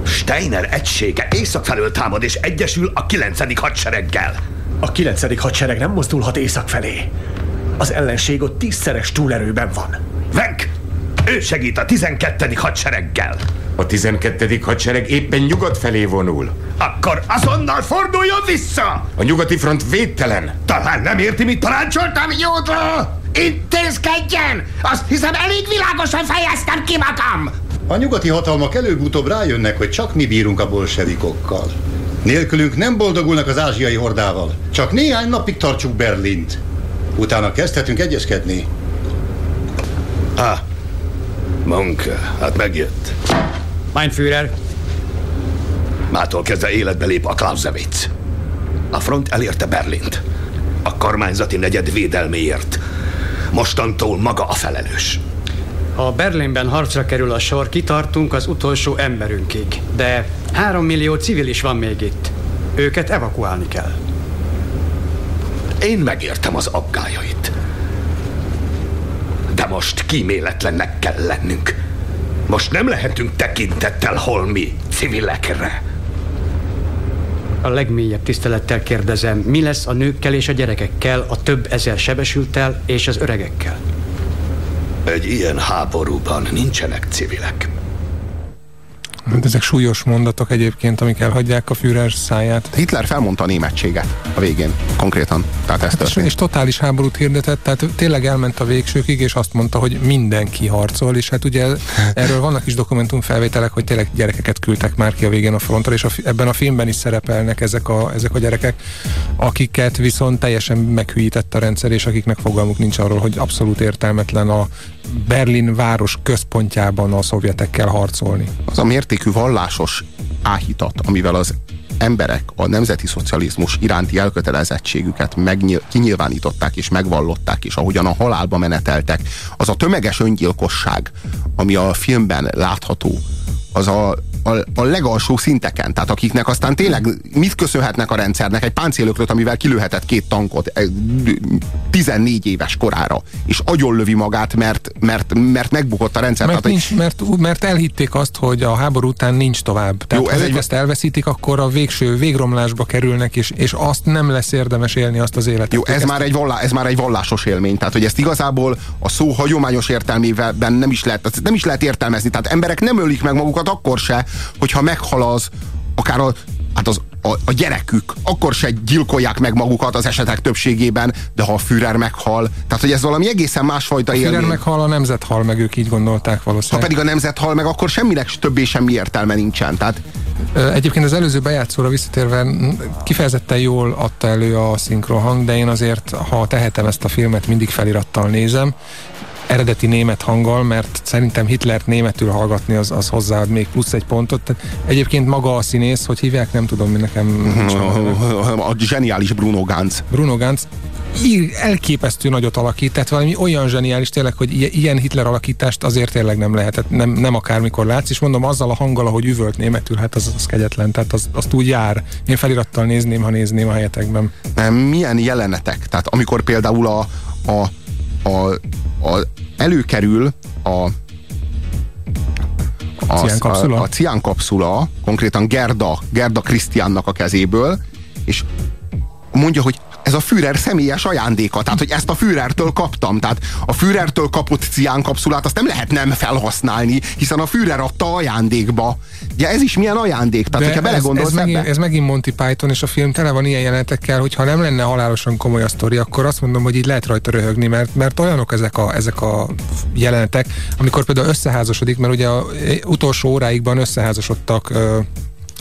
Steiner egysége észak felől támad és egyesül a 9. hadsereggel. A 9. hadsereg nem mozdulhat észak felé. Az ellenség ott tízszeres túlerőben van. Venk! Ő segít a 12. hadsereggel. A 12. hadsereg éppen nyugat felé vonul. Akkor azonnal forduljon vissza! A nyugati front védtelen. Talán nem érti, mit parancsoltam, Jódra! Intézkedjen! Azt hiszem elég világosan fejeztem ki magam! A nyugati hatalmak előbb-utóbb rájönnek, hogy csak mi bírunk a bolsevikokkal. Nélkülünk nem boldogulnak az ázsiai hordával. Csak néhány napig tartsuk Berlint. Utána kezdhetünk egyezkedni. Ah, Monke, hát megjött. Mein Führer. Mától kezdve életbe lép a Clausewitz. A front elérte Berlint. A kormányzati negyed védelméért. Mostantól maga a felelős. Ha Berlinben harcra kerül a sor, kitartunk az utolsó emberünkig. De három millió civil is van még itt. Őket evakuálni kell. Én megértem az aggájait. De most kíméletlennek kell lennünk. Most nem lehetünk tekintettel holmi civilekre. A legmélyebb tisztelettel kérdezem, mi lesz a nőkkel és a gyerekekkel, a több ezer sebesültel és az öregekkel? Egy ilyen háborúban nincsenek civilek. Hát ezek súlyos mondatok egyébként, amik elhagyják a Führer száját. Hitler felmondta a németséget a végén, konkrétan. Tehát ez Hát és, történt. és totális háborút hirdetett, tehát tényleg elment a végsőkig, és azt mondta, hogy mindenki harcol, és hát ugye erről vannak is dokumentumfelvételek, hogy tényleg gyerekeket küldtek már ki a végén a frontra, és a, ebben a filmben is szerepelnek ezek a, ezek a gyerekek, akiket viszont teljesen meghűített a rendszer, és akiknek fogalmuk nincs arról, hogy abszolút értelmetlen a Berlin város központjában a szovjetekkel harcolni. Az a mértékű vallásos áhítat, amivel az emberek a nemzeti szocializmus iránti elkötelezettségüket megnyil, kinyilvánították és megvallották, és ahogyan a halálba meneteltek, az a tömeges öngyilkosság, ami a filmben látható, az a, a, a legalsó szinteken, tehát akiknek aztán tényleg mit köszönhetnek a rendszernek? Egy páncélökröt, amivel kilőhetett két tankot eh, 14 éves korára, és agyonlövi magát, mert, mert, mert megbukott a rendszer. Mert, Tehát, nincs, mert, mert elhitték azt, hogy a háború után nincs tovább. Tehát Jó, ez ha egy- ezt elveszítik, akkor a végső végromlásba kerülnek, és, és azt nem lesz érdemes élni azt az életet. Jó, ez ezt- már, egy vallá, ez már egy vallásos élmény, tehát hogy ezt igazából a szó hagyományos értelmében nem is lehet, nem is lehet értelmezni. Tehát emberek nem ölik meg magukat akkor se, hogyha meghal az, akár a, hát az, a, a gyerekük, akkor se gyilkolják meg magukat az esetek többségében, de ha a Führer meghal, tehát hogy ez valami egészen másfajta A Führer élmény. meghal, a nemzet hal meg, ők így gondolták Ha valószínűleg. pedig a nemzet hal meg, akkor semminek többé semmi értelme nincsen. Tehát Egyébként az előző bejátszóra visszatérve kifejezetten jól adta elő a szinkrohang, de én azért, ha tehetem ezt a filmet, mindig felirattal nézem, eredeti német hanggal, mert szerintem Hitlert németül hallgatni az, az hozzáad még plusz egy pontot. Tehát egyébként maga a színész, hogy hívják, nem tudom, mi nekem meg a zseniális Bruno Ganz. Bruno Ganz elképesztő nagyot alakít, tehát valami olyan zseniális tényleg, hogy ilyen Hitler alakítást azért tényleg nem lehetett, nem, nem akármikor látsz, és mondom, azzal a hanggal, ahogy üvölt németül, hát az, az kegyetlen, tehát az, azt úgy jár. Én felirattal nézném, ha nézném a helyetekben. Milyen jelenetek, tehát amikor például a, a, a, a előkerül a a, ciánkapszula? a, a ciánkapszula, konkrétan Gerda, Gerda Krisztiánnak a kezéből, és mondja, hogy ez a Führer személyes ajándéka. Tehát, hogy ezt a Führertől kaptam. Tehát a Führertől kapott cián kapszulát azt nem lehet nem felhasználni, hiszen a Führer adta ajándékba. Ugye ez is milyen ajándék? Tehát, De hogyha ez, belegondolsz ez, ebbe. megint, ez megint Monty Python, és a film tele van ilyen jelenetekkel, hogy ha nem lenne halálosan komoly a sztori, akkor azt mondom, hogy így lehet rajta röhögni, mert, mert olyanok ezek a, ezek a jelenetek, amikor például összeházasodik, mert ugye a utolsó óráikban összeházasodtak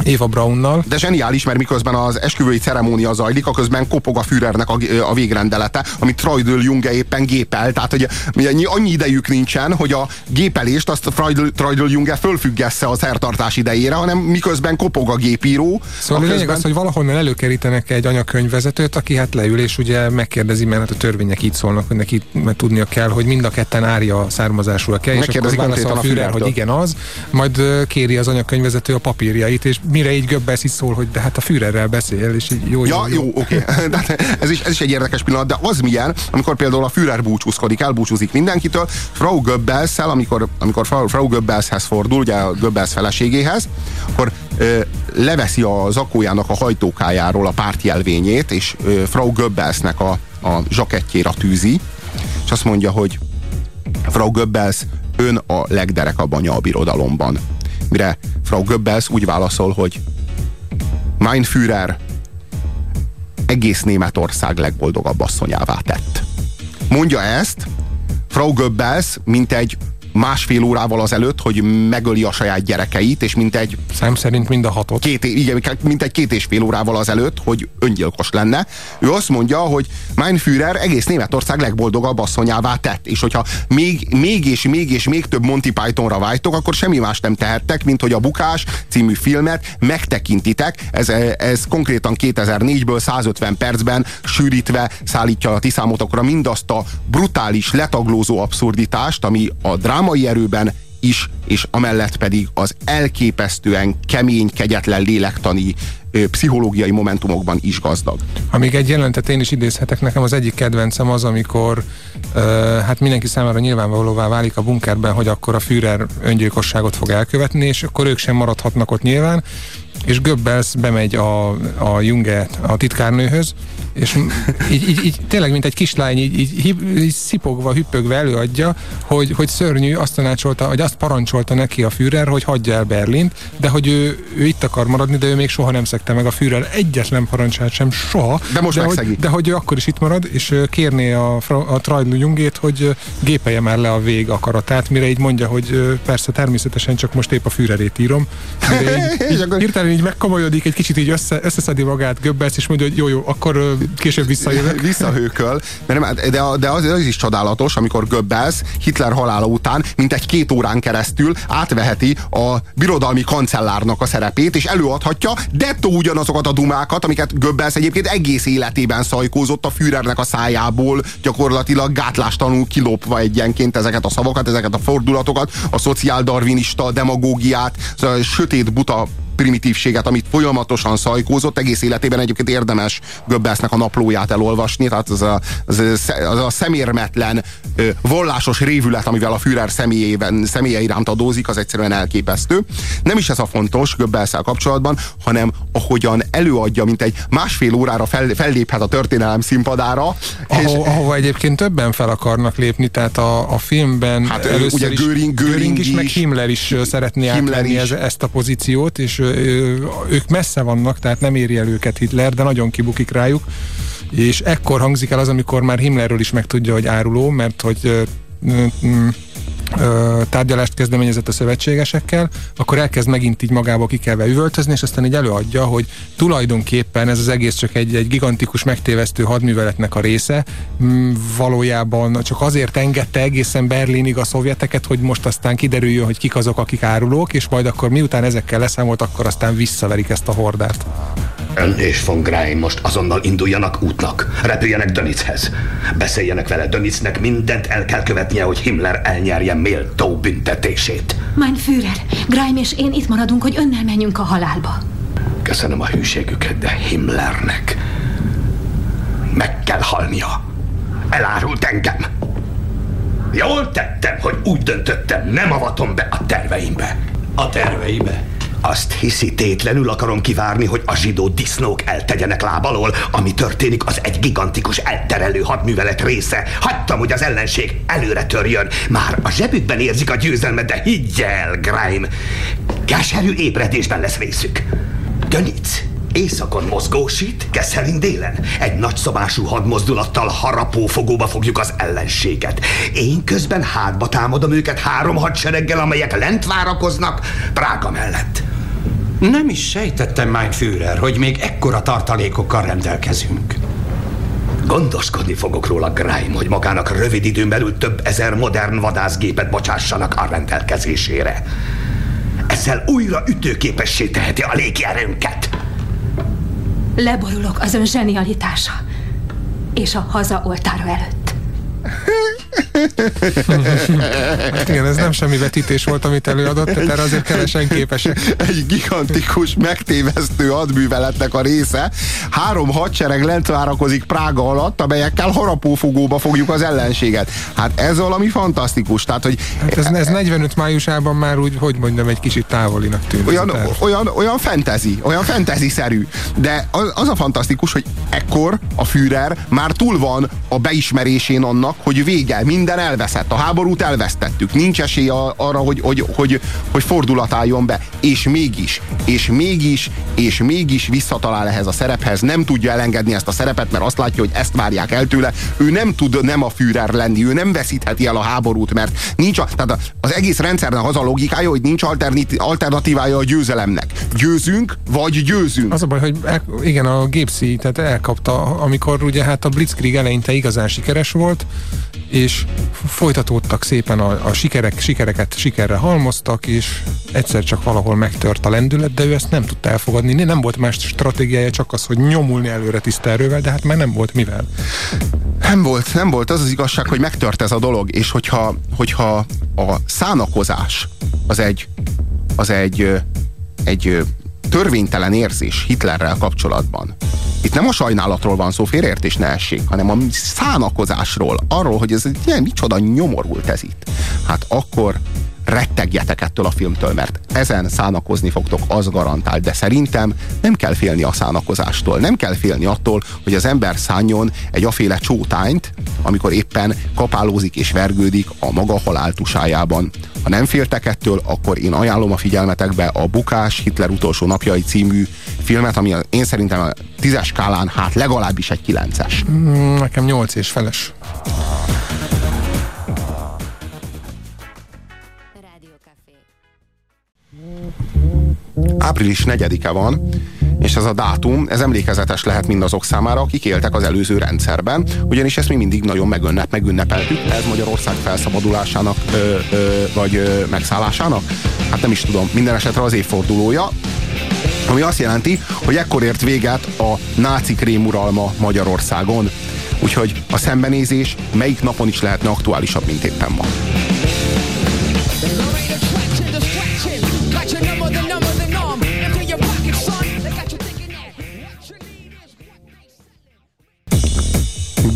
Éva Brownnal. De zseniális, mert miközben az esküvői ceremónia zajlik, a közben kopog a Führernek a, a végrendelete, amit Freudl Junge éppen gépel. Tehát, hogy ugye, annyi idejük nincsen, hogy a gépelést azt Freudl, Freudl Junge fölfüggesse a szertartás idejére, hanem miközben kopog a gépíró. Szóval a a lényeg az, hogy valahonnan előkerítenek egy anyakönyvvezetőt, aki hát leül, és ugye megkérdezi, mert hát a törvények így szólnak, hogy neki mert tudnia kell, hogy mind a ketten árja származásúak kell, és akkor válaszol a konkrétan a Führer, hogy igen az, majd kéri az anyakönyvvezető a papírjait, és mire így Göbbels így szól, hogy de hát a Führerrel beszél, és így jó, Ja, jó, oké. Okay. ez, is, ez is egy érdekes pillanat, de az milyen, amikor például a Führer búcsúzkodik, elbúcsúzik mindenkitől, Frau goebbels amikor, amikor Frau, Goebbelshez fordul, ugye a Goebbels feleségéhez, akkor ö, leveszi a zakójának a hajtókájáról a pártjelvényét, és ö, Frau Goebbelsnek a, a zsakettjére tűzi, és azt mondja, hogy Frau Goebbels, ön a legderekabb anya a birodalomban. Mire Frau Goebbels úgy válaszol, hogy Mein Führer egész Németország legboldogabb asszonyává tett. Mondja ezt Frau Goebbels, mint egy másfél órával azelőtt, hogy megöli a saját gyerekeit, és mint egy... Szám szerint mind a hatot. Két, igen, mint egy két és fél órával azelőtt, hogy öngyilkos lenne. Ő azt mondja, hogy Mein Führer egész Németország legboldogabb asszonyává tett, és hogyha még, még és még és még több Monty Pythonra vágytok, akkor semmi más nem tehettek, mint hogy a Bukás című filmet megtekintitek. Ez, ez konkrétan 2004-ből 150 percben sűrítve szállítja a ti számotokra mindazt a brutális, letaglózó abszurditást, ami a drámai erőben is, és amellett pedig az elképesztően kemény, kegyetlen lélektani ö, pszichológiai momentumokban is gazdag. Amíg egy jelentet én is idézhetek, nekem az egyik kedvencem az, amikor uh, hát mindenki számára nyilvánvalóvá válik a bunkerben, hogy akkor a Führer öngyilkosságot fog elkövetni, és akkor ők sem maradhatnak ott nyilván, és Goebbels bemegy a, a Junge, a titkárnőhöz, és így, így, így tényleg, mint egy kislány, így, így, így, így szipogva, hüppögve előadja, hogy, hogy szörnyű, azt tanácsolta, hogy azt parancsolta neki a Führer, hogy hagyja el Berlint, de hogy ő, ő itt akar maradni, de ő még soha nem szekte meg a Führer egyetlen parancsát sem, soha. De most de megszegi. hogy, de hogy ő akkor is itt marad, és kérné a, a Trajdl Jungét, hogy gépelje már le a vég akaratát, mire így mondja, hogy persze természetesen csak most épp a Führerét írom. Mire így, így, hirtelen így megkomolyodik, egy kicsit így össze, összeszedi magát Goebbels, és mondja, hogy jó, jó, akkor később visszajövök. Visszahőköl, nem, de, de az, az is csodálatos, amikor Goebbels Hitler halála után, mint egy két órán keresztül átveheti a birodalmi kancellárnak a szerepét, és előadhatja dettó ugyanazokat a dumákat, amiket Goebbels egyébként egész életében szajkózott a Führernek a szájából, gyakorlatilag gátlástanul kilopva egyenként ezeket a szavakat, ezeket a fordulatokat, a szociáldarvinista demagógiát, a sötét buta primitívséget, amit folyamatosan szajkózott, egész életében egyébként érdemes Göbbelsnek a naplóját elolvasni, tehát az a, az az a szemérmetlen vallásos révület, amivel a Führer személyében, személye iránt adózik, az egyszerűen elképesztő. Nem is ez a fontos Göbbelszel kapcsolatban, hanem ahogyan előadja, mint egy másfél órára fel, felléphet a történelem színpadára. Aho, ahova egyébként többen fel akarnak lépni, tehát a, a filmben Hát, először ugye is Göring- Göring is, meg is. Himmler is szeretné Himmler átvenni is. ez, ezt a pozíciót, és ők messze vannak, tehát nem éri el őket Hitler, de nagyon kibukik rájuk. És ekkor hangzik el az, amikor már Himmlerről is megtudja, hogy áruló, mert hogy tárgyalást kezdeményezett a szövetségesekkel, akkor elkezd megint így magába kikelve üvöltözni, és aztán így előadja, hogy tulajdonképpen ez az egész csak egy, egy gigantikus megtévesztő hadműveletnek a része, Mm, valójában csak azért engedte egészen Berlinig a szovjeteket, hogy most aztán kiderüljön, hogy kik azok, akik árulók, és majd akkor miután ezekkel leszámolt, akkor aztán visszaverik ezt a hordát. Ön és von Grein most azonnal induljanak útnak. Repüljenek Dönichez. Beszéljenek vele Dönicnek, mindent el kell követnie, hogy Himmler elnyerje méltó büntetését. Mein Führer, Grime és én itt maradunk, hogy önnel menjünk a halálba. Köszönöm a hűségüket, de Himmlernek meg kell halnia. Elárult engem. Jól tettem, hogy úgy döntöttem, nem avatom be a terveimbe. A terveibe? Azt hiszi, tétlenül akarom kivárni, hogy a zsidó disznók eltegyenek lábalól, ami történik, az egy gigantikus elterelő hadművelet része. Hagytam, hogy az ellenség előre törjön. Már a zsebükben érzik a győzelmet, de higgy el, Grime, keserű ébredésben lesz részük. Dönic, Északon mozgósít, Kesselin délen. Egy nagyszabású hadmozdulattal harapófogóba fogjuk az ellenséget. Én közben hátba támadom őket három hadsereggel, amelyek lent várakoznak Prága mellett. Nem is sejtettem, mein Führer, hogy még ekkora tartalékokkal rendelkezünk. Gondoskodni fogok róla, Grime, hogy magának rövid időn belül több ezer modern vadászgépet bocsássanak a rendelkezésére. Ezzel újra ütőképessé teheti a légierőnket. Leborulok az ön zsenialitása és a haza oltára előtt. Hát igen, ez nem semmi vetítés volt, amit előadott, tehát erre azért kevesen képesek. Egy gigantikus, megtévesztő hadműveletnek a része. Három hadsereg lent várakozik Prága alatt, amelyekkel harapófogóba fogjuk az ellenséget. Hát ez valami fantasztikus. Tehát, hogy hát ez, ez 45 májusában már úgy, hogy mondjam, egy kicsit távolinak tűnik. Olyan, olyan, olyan fentezi, olyan fentezi-szerű. De az, az a fantasztikus, hogy ekkor a Führer már túl van a beismerésén annak, hogy vége, minden elveszett, a háborút elvesztettük, nincs esély arra, hogy, hogy, hogy, hogy fordulat álljon be, és mégis, és mégis, és mégis visszatalál ehhez a szerephez, nem tudja elengedni ezt a szerepet, mert azt látja, hogy ezt várják el tőle, ő nem tud nem a Führer lenni, ő nem veszítheti el a háborút, mert nincs, a, tehát az egész rendszernek az a logikája, hogy nincs alternatívája a győzelemnek. Győzünk, vagy győzünk. Az a baj, hogy el, igen, a gépszi, tehát elkapta, amikor ugye hát a Blitzkrieg eleinte igazán sikeres volt, és folytatódtak szépen a, a sikerek, sikereket sikerre halmoztak, és egyszer csak valahol megtört a lendület, de ő ezt nem tudta elfogadni. Nem volt más stratégiája, csak az, hogy nyomulni előre tiszta erővel, de hát már nem volt mivel. Nem volt, nem volt. Az az igazság, hogy megtört ez a dolog, és hogyha, hogyha a szánakozás az egy, az egy, egy törvénytelen érzés Hitlerrel kapcsolatban. Itt nem a sajnálatról van szó, félreértés ne essék, hanem a szánakozásról, arról, hogy ez ilyen micsoda nyomorult ez itt. Hát akkor rettegjetek ettől a filmtől, mert ezen szánakozni fogtok, az garantált, de szerintem nem kell félni a szánakozástól. Nem kell félni attól, hogy az ember szánjon egy aféle csótányt, amikor éppen kapálózik és vergődik a maga haláltusájában. Ha nem féltek ettől, akkor én ajánlom a figyelmetekbe a Bukás Hitler utolsó napjai című filmet, ami én szerintem a tízes skálán hát legalábbis egy kilences. Mm, nekem nyolc és feles. Április 4-e van, és ez a dátum, ez emlékezetes lehet mindazok számára, akik éltek az előző rendszerben, ugyanis ezt mi mindig nagyon megünnep, megünnepeltük. Ez Magyarország felszabadulásának ö, ö, vagy ö, megszállásának? Hát nem is tudom, minden esetre az évfordulója, ami azt jelenti, hogy ekkor ért véget a náci krémuralma Magyarországon. Úgyhogy a szembenézés melyik napon is lehetne aktuálisabb, mint éppen ma.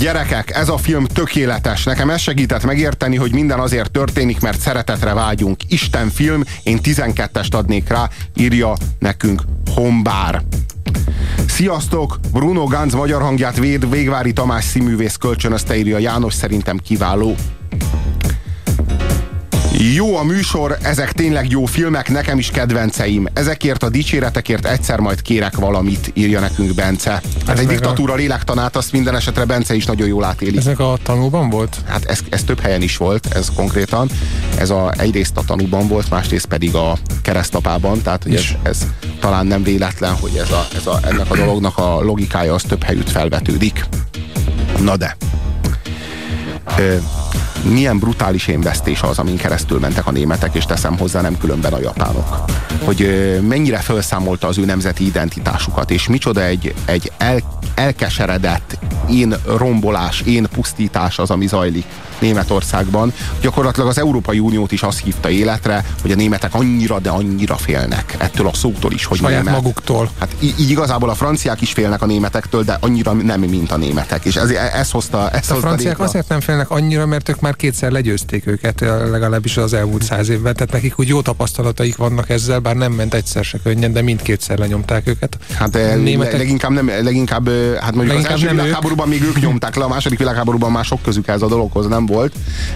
Gyerekek, ez a film tökéletes. Nekem ez segített megérteni, hogy minden azért történik, mert szeretetre vágyunk. Isten film, én 12-est adnék rá, írja nekünk Hombár. Sziasztok! Bruno Ganz magyar hangját véd, Végvári Tamás színművész kölcsönözte írja János, szerintem kiváló. Jó a műsor, ezek tényleg jó filmek, nekem is kedvenceim. Ezekért a dicséretekért egyszer majd kérek valamit, írja nekünk Bence. Hát egy diktatúra a... lélektanát, azt minden esetre Bence is nagyon jól átéli. Ezek a tanúban volt? Hát ez, ez több helyen is volt, ez konkrétan. Ez a, egyrészt a tanúban volt, másrészt pedig a keresztapában, tehát hogy ez, ez talán nem véletlen, hogy ez a, ez a, ennek a dolognak a logikája az több helyütt felvetődik. Na de. Ö, milyen brutális énvesztés az, amin keresztül mentek a németek, és teszem hozzá nem különben a japánok. Hogy mennyire felszámolta az ő nemzeti identitásukat, és micsoda egy, egy el, elkeseredett én rombolás, én pusztítás az, ami zajlik Németországban. Gyakorlatilag az Európai Uniót is azt hívta életre, hogy a németek annyira, de annyira félnek ettől a szótól is, hogy Saját német. maguktól. Hát így, így igazából a franciák is félnek a németektől, de annyira nem, mint a németek. És ez, ez hozta, ez a hozta franciák létre. azért nem félnek annyira, mert ők már kétszer legyőzték őket, legalábbis az elmúlt száz évben. Tehát nekik úgy jó tapasztalataik vannak ezzel, bár nem ment egyszer se könnyen, de mindkétszer lenyomták őket. Hát eh, Németek- leginkább, nem, leginkább, hát mondjuk Leginkább az első nem ők. világháborúban még ők nyomták le, a második világháborúban már sok közük ez a dologhoz nem volt.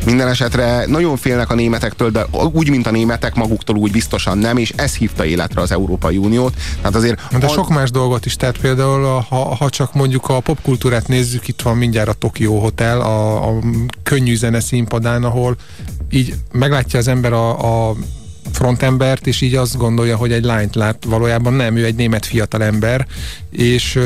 Minden esetre nagyon félnek a németektől, de úgy, mint a németek maguktól úgy biztosan nem, és ez hívta életre az Európai Uniót. Tehát azért De ha- sok más dolgot is, tehát például a- ha, ha csak mondjuk a popkultúrát nézzük, itt van mindjárt a Tokyo Hotel, a, a könnyű zene színpadán, ahol így meglátja az ember a, a frontembert, és így azt gondolja, hogy egy lányt lát, valójában nem, ő egy német fiatal ember, és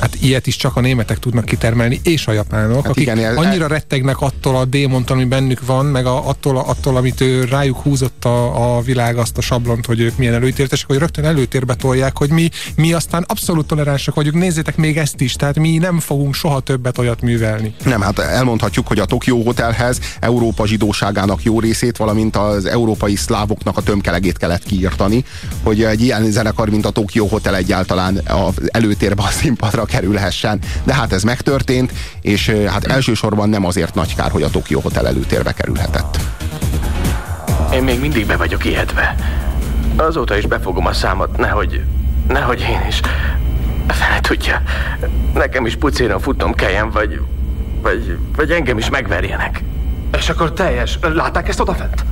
hát ilyet is csak a németek tudnak kitermelni, és a japánok, Hát akik igen, el- annyira rettegnek attól a démontól, ami bennük van, meg a, attól, attól, amit ő rájuk húzott a, a világ, azt a sablont, hogy ők milyen előtértesek, hogy rögtön előtérbe tolják, hogy mi, mi aztán abszolút toleránsak vagyunk, nézzétek még ezt is, tehát mi nem fogunk soha többet olyat művelni. Nem, hát elmondhatjuk, hogy a Tokió Hotelhez Európa zsidóságának jó részét, valamint az európai szlávoknak a tömkelegét kellett kiírtani, hogy egy ilyen zenekar, mint a Tokió Hotel egyáltalán az előtérbe a színpadra kerülhessen. De hát ez megtörtént, és hát elsősorban nem azért nagy kár, hogy a Tokió Hotel előtérbe kerülhetett. Én még mindig be vagyok ijedve. Azóta is befogom a számot, nehogy, nehogy én is. Fele tudja, nekem is pucéran futnom kelljen, vagy, vagy, vagy engem is megverjenek. És akkor teljes... Látták ezt odafent?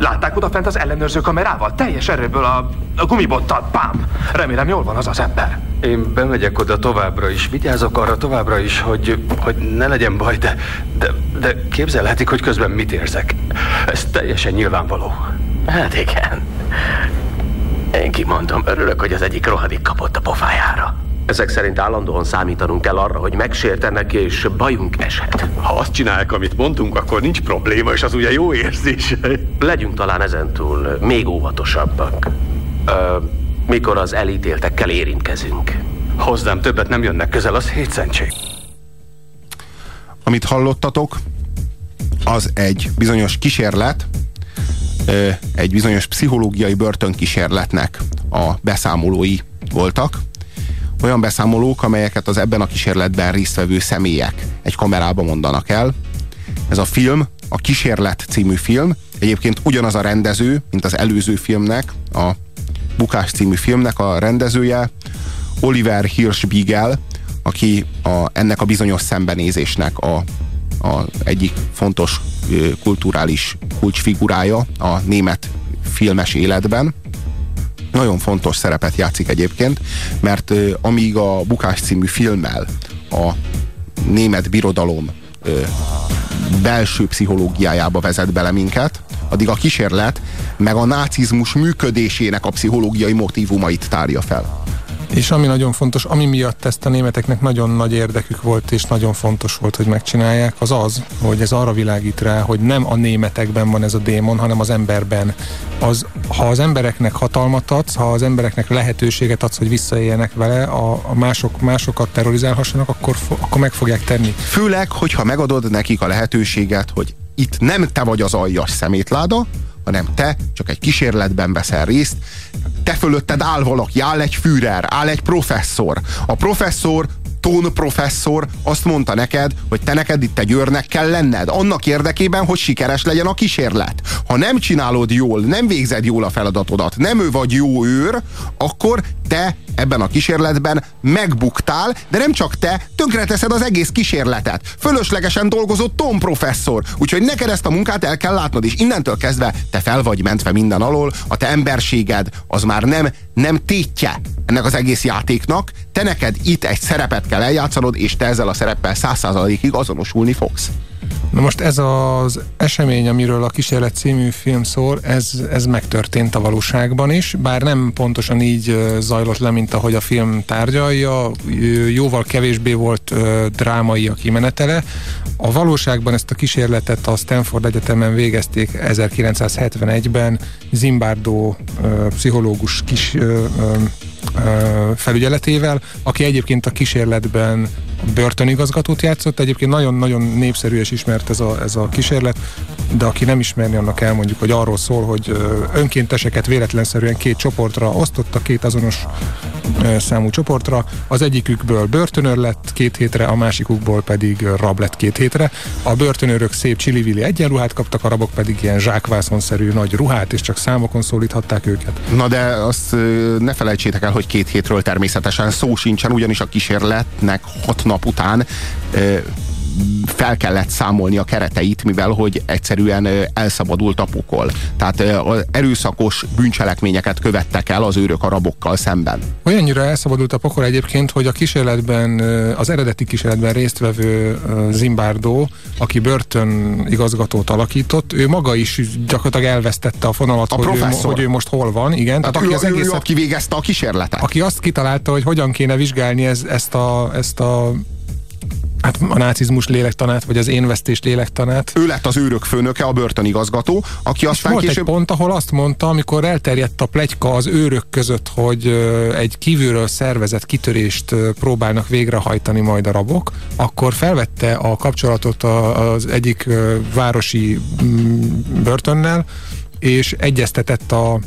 Látták odafent az ellenőrző kamerával? Teljes erőből a, a gumibottal. Pám! Remélem jól van az az ember. Én bemegyek oda továbbra is, vigyázok arra továbbra is, hogy, hogy ne legyen baj, de, de, de képzelhetik, hogy közben mit érzek. Ez teljesen nyilvánvaló. Hát igen. Én kimondom, örülök, hogy az egyik rohadik kapott a pofájára. Ezek szerint állandóan számítanunk kell arra, hogy megsértenek és bajunk eshet. Ha azt csinálják, amit mondtunk, akkor nincs probléma, és az ugye jó érzés. Legyünk talán ezentúl még óvatosabbak. Ö, mikor az elítéltekkel érintkezünk. Hozzám többet nem jönnek közel, az hétszentség. Amit hallottatok, az egy bizonyos kísérlet, egy bizonyos pszichológiai börtönkísérletnek a beszámolói voltak. Olyan beszámolók, amelyeket az ebben a kísérletben résztvevő személyek egy kamerába mondanak el. Ez a film, a Kísérlet című film, egyébként ugyanaz a rendező, mint az előző filmnek, a Bukás című filmnek a rendezője, Oliver Hirschbiegel, aki a, ennek a bizonyos szembenézésnek a, a egyik fontos kulturális kulcsfigurája a német filmes életben. Nagyon fontos szerepet játszik egyébként, mert amíg a Bukás című filmmel a német birodalom belső pszichológiájába vezet bele minket, addig a kísérlet meg a nácizmus működésének a pszichológiai motivumait tárja fel. És ami nagyon fontos, ami miatt ezt a németeknek nagyon nagy érdekük volt, és nagyon fontos volt, hogy megcsinálják, az az, hogy ez arra világít rá, hogy nem a németekben van ez a démon, hanem az emberben. Az, ha az embereknek hatalmat adsz, ha az embereknek lehetőséget adsz, hogy visszaéljenek vele, a, a mások, másokat terrorizálhassanak, akkor, akkor meg fogják tenni. Főleg, hogyha megadod nekik a lehetőséget, hogy itt nem te vagy az aljas szemétláda, hanem te csak egy kísérletben veszel részt, te fölötted áll valaki, áll egy Führer, áll egy professzor. A professzor Tón professzor azt mondta neked, hogy te neked itt egy őrnek kell lenned, annak érdekében, hogy sikeres legyen a kísérlet. Ha nem csinálod jól, nem végzed jól a feladatodat, nem ő vagy jó őr, akkor te ebben a kísérletben megbuktál, de nem csak te, tönkreteszed az egész kísérletet. Fölöslegesen dolgozott Tom professzor, úgyhogy neked ezt a munkát el kell látnod, és innentől kezdve te fel vagy mentve minden alól, a te emberséged az már nem, nem tétje ennek az egész játéknak, te neked itt egy szerepet kell eljátszanod, és te ezzel a szereppel száz százalékig azonosulni fogsz. Na most ez az esemény, amiről a Kísérlet című film szól, ez, ez megtörtént a valóságban is, bár nem pontosan így zajlott le, mint ahogy a film tárgyalja, jóval kevésbé volt drámai a kimenetele. A valóságban ezt a kísérletet a Stanford Egyetemen végezték 1971-ben Zimbardo pszichológus kis felügyeletével, aki egyébként a kísérletben börtönigazgatót játszott. Egyébként nagyon-nagyon népszerű és ismert ez a, ez a kísérlet, de aki nem ismerni, annak elmondjuk, hogy arról szól, hogy önkénteseket véletlenszerűen két csoportra osztottak, két azonos számú csoportra. Az egyikükből börtönőr lett két hétre, a másikukból pedig rab lett két hétre. A börtönőrök szép csili egyenruhát kaptak, a rabok pedig ilyen zsákvászonszerű nagy ruhát, és csak számokon szólíthatták őket. Na de azt ne felejtsétek el, hogy két hétről természetesen szó sincsen, ugyanis a kísérletnek hat nap után fel kellett számolni a kereteit, mivel hogy egyszerűen elszabadult a pokol. Tehát az erőszakos bűncselekményeket követtek el az őrök a rabokkal szemben. Olyannyira elszabadult a pokol egyébként, hogy a kísérletben, az eredeti kísérletben résztvevő Zimbardo, aki börtön igazgatót alakított, ő maga is gyakorlatilag elvesztette a fonalat, A hogy, ő, hogy ő most hol van. Igen, Tehát aki ő, az ő, ő, egészet, aki végezte a kísérletet. aki azt kitalálta, hogy hogyan kéne vizsgálni ez, ezt a, ezt a hát a nácizmus lélektanát, vagy az énvesztés lélektanát. Ő lett az őrök főnöke, a börtönigazgató, aki aztán Volt később... egy pont, ahol azt mondta, amikor elterjedt a plegyka az őrök között, hogy egy kívülről szervezett kitörést próbálnak végrehajtani majd a rabok, akkor felvette a kapcsolatot az egyik városi mm, börtönnel, és egyeztetett a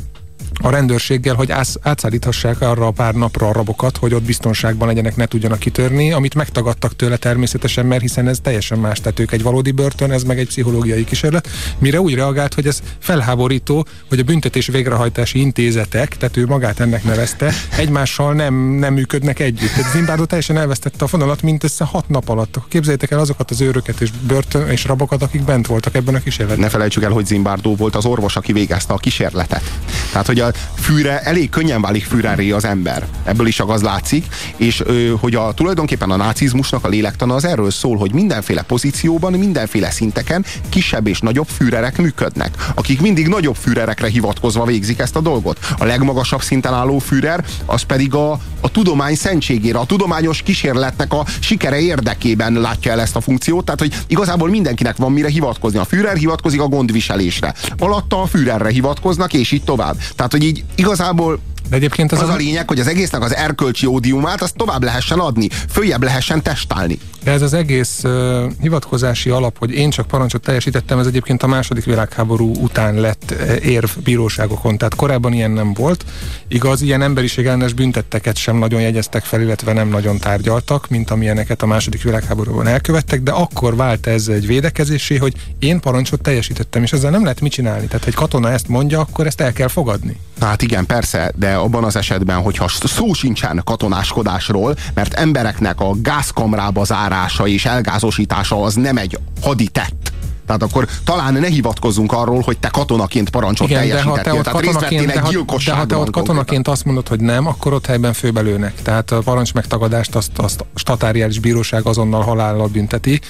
a rendőrséggel, hogy átszállíthassák arra a pár napra a rabokat, hogy ott biztonságban legyenek, ne tudjanak kitörni, amit megtagadtak tőle természetesen, mert hiszen ez teljesen más, tehát ők egy valódi börtön, ez meg egy pszichológiai kísérlet, mire úgy reagált, hogy ez felháborító, hogy a büntetés végrehajtási intézetek, tehát ő magát ennek nevezte, egymással nem, nem működnek együtt. Tehát Zimbardo teljesen elvesztette a fonalat mindössze hat nap alatt. Képzeljétek el azokat az őröket és börtön és rabokat, akik bent voltak ebben a kísérletben. Ne felejtsük el, hogy Zimbardo volt az orvos, aki végezte a kísérletet. Tehát, hogy a fűre, elég könnyen válik fűrerré az ember. Ebből is az látszik, és hogy a, tulajdonképpen a nácizmusnak a lélektana az erről szól, hogy mindenféle pozícióban, mindenféle szinteken kisebb és nagyobb fűrerek működnek, akik mindig nagyobb fűrerekre hivatkozva végzik ezt a dolgot. A legmagasabb szinten álló fűrer, az pedig a, a tudomány szentségére, a tudományos kísérletnek a sikere érdekében látja el ezt a funkciót, tehát hogy igazából mindenkinek van mire hivatkozni. A Führer hivatkozik a gondviselésre, alatta a Führerre hivatkoznak, és így tovább. Tehát, hogy így igazából de egyébként az, az a lényeg, hogy az egésznek az erkölcsi ódiumát azt tovább lehessen adni, följebb lehessen testálni. De ez az egész uh, hivatkozási alap, hogy én csak parancsot teljesítettem, ez egyébként a második világháború után lett uh, érv bíróságokon, tehát korábban ilyen nem volt. Igaz, ilyen emberiségellenes büntetteket sem nagyon jegyeztek fel, illetve nem nagyon tárgyaltak, mint amilyeneket a második világháborúban elkövettek, de akkor vált ez egy védekezésé, hogy én parancsot teljesítettem, és ezzel nem lehet mit csinálni. Tehát egy katona ezt mondja, akkor ezt el kell fogadni. Hát igen, persze, de abban az esetben, hogyha szó sincsen katonáskodásról, mert embereknek a gázkamrába zárása és elgázosítása az nem egy haditett, tehát akkor talán ne hivatkozzunk arról, hogy te katonaként parancsot Igen, de ha te ott katonaként, de, ha, de ha te ott katonaként azt mondod, hogy nem, akkor ott helyben főbelőnek. Tehát a parancs megtagadást azt, azt statáriális bíróság azonnal halállal bünteti.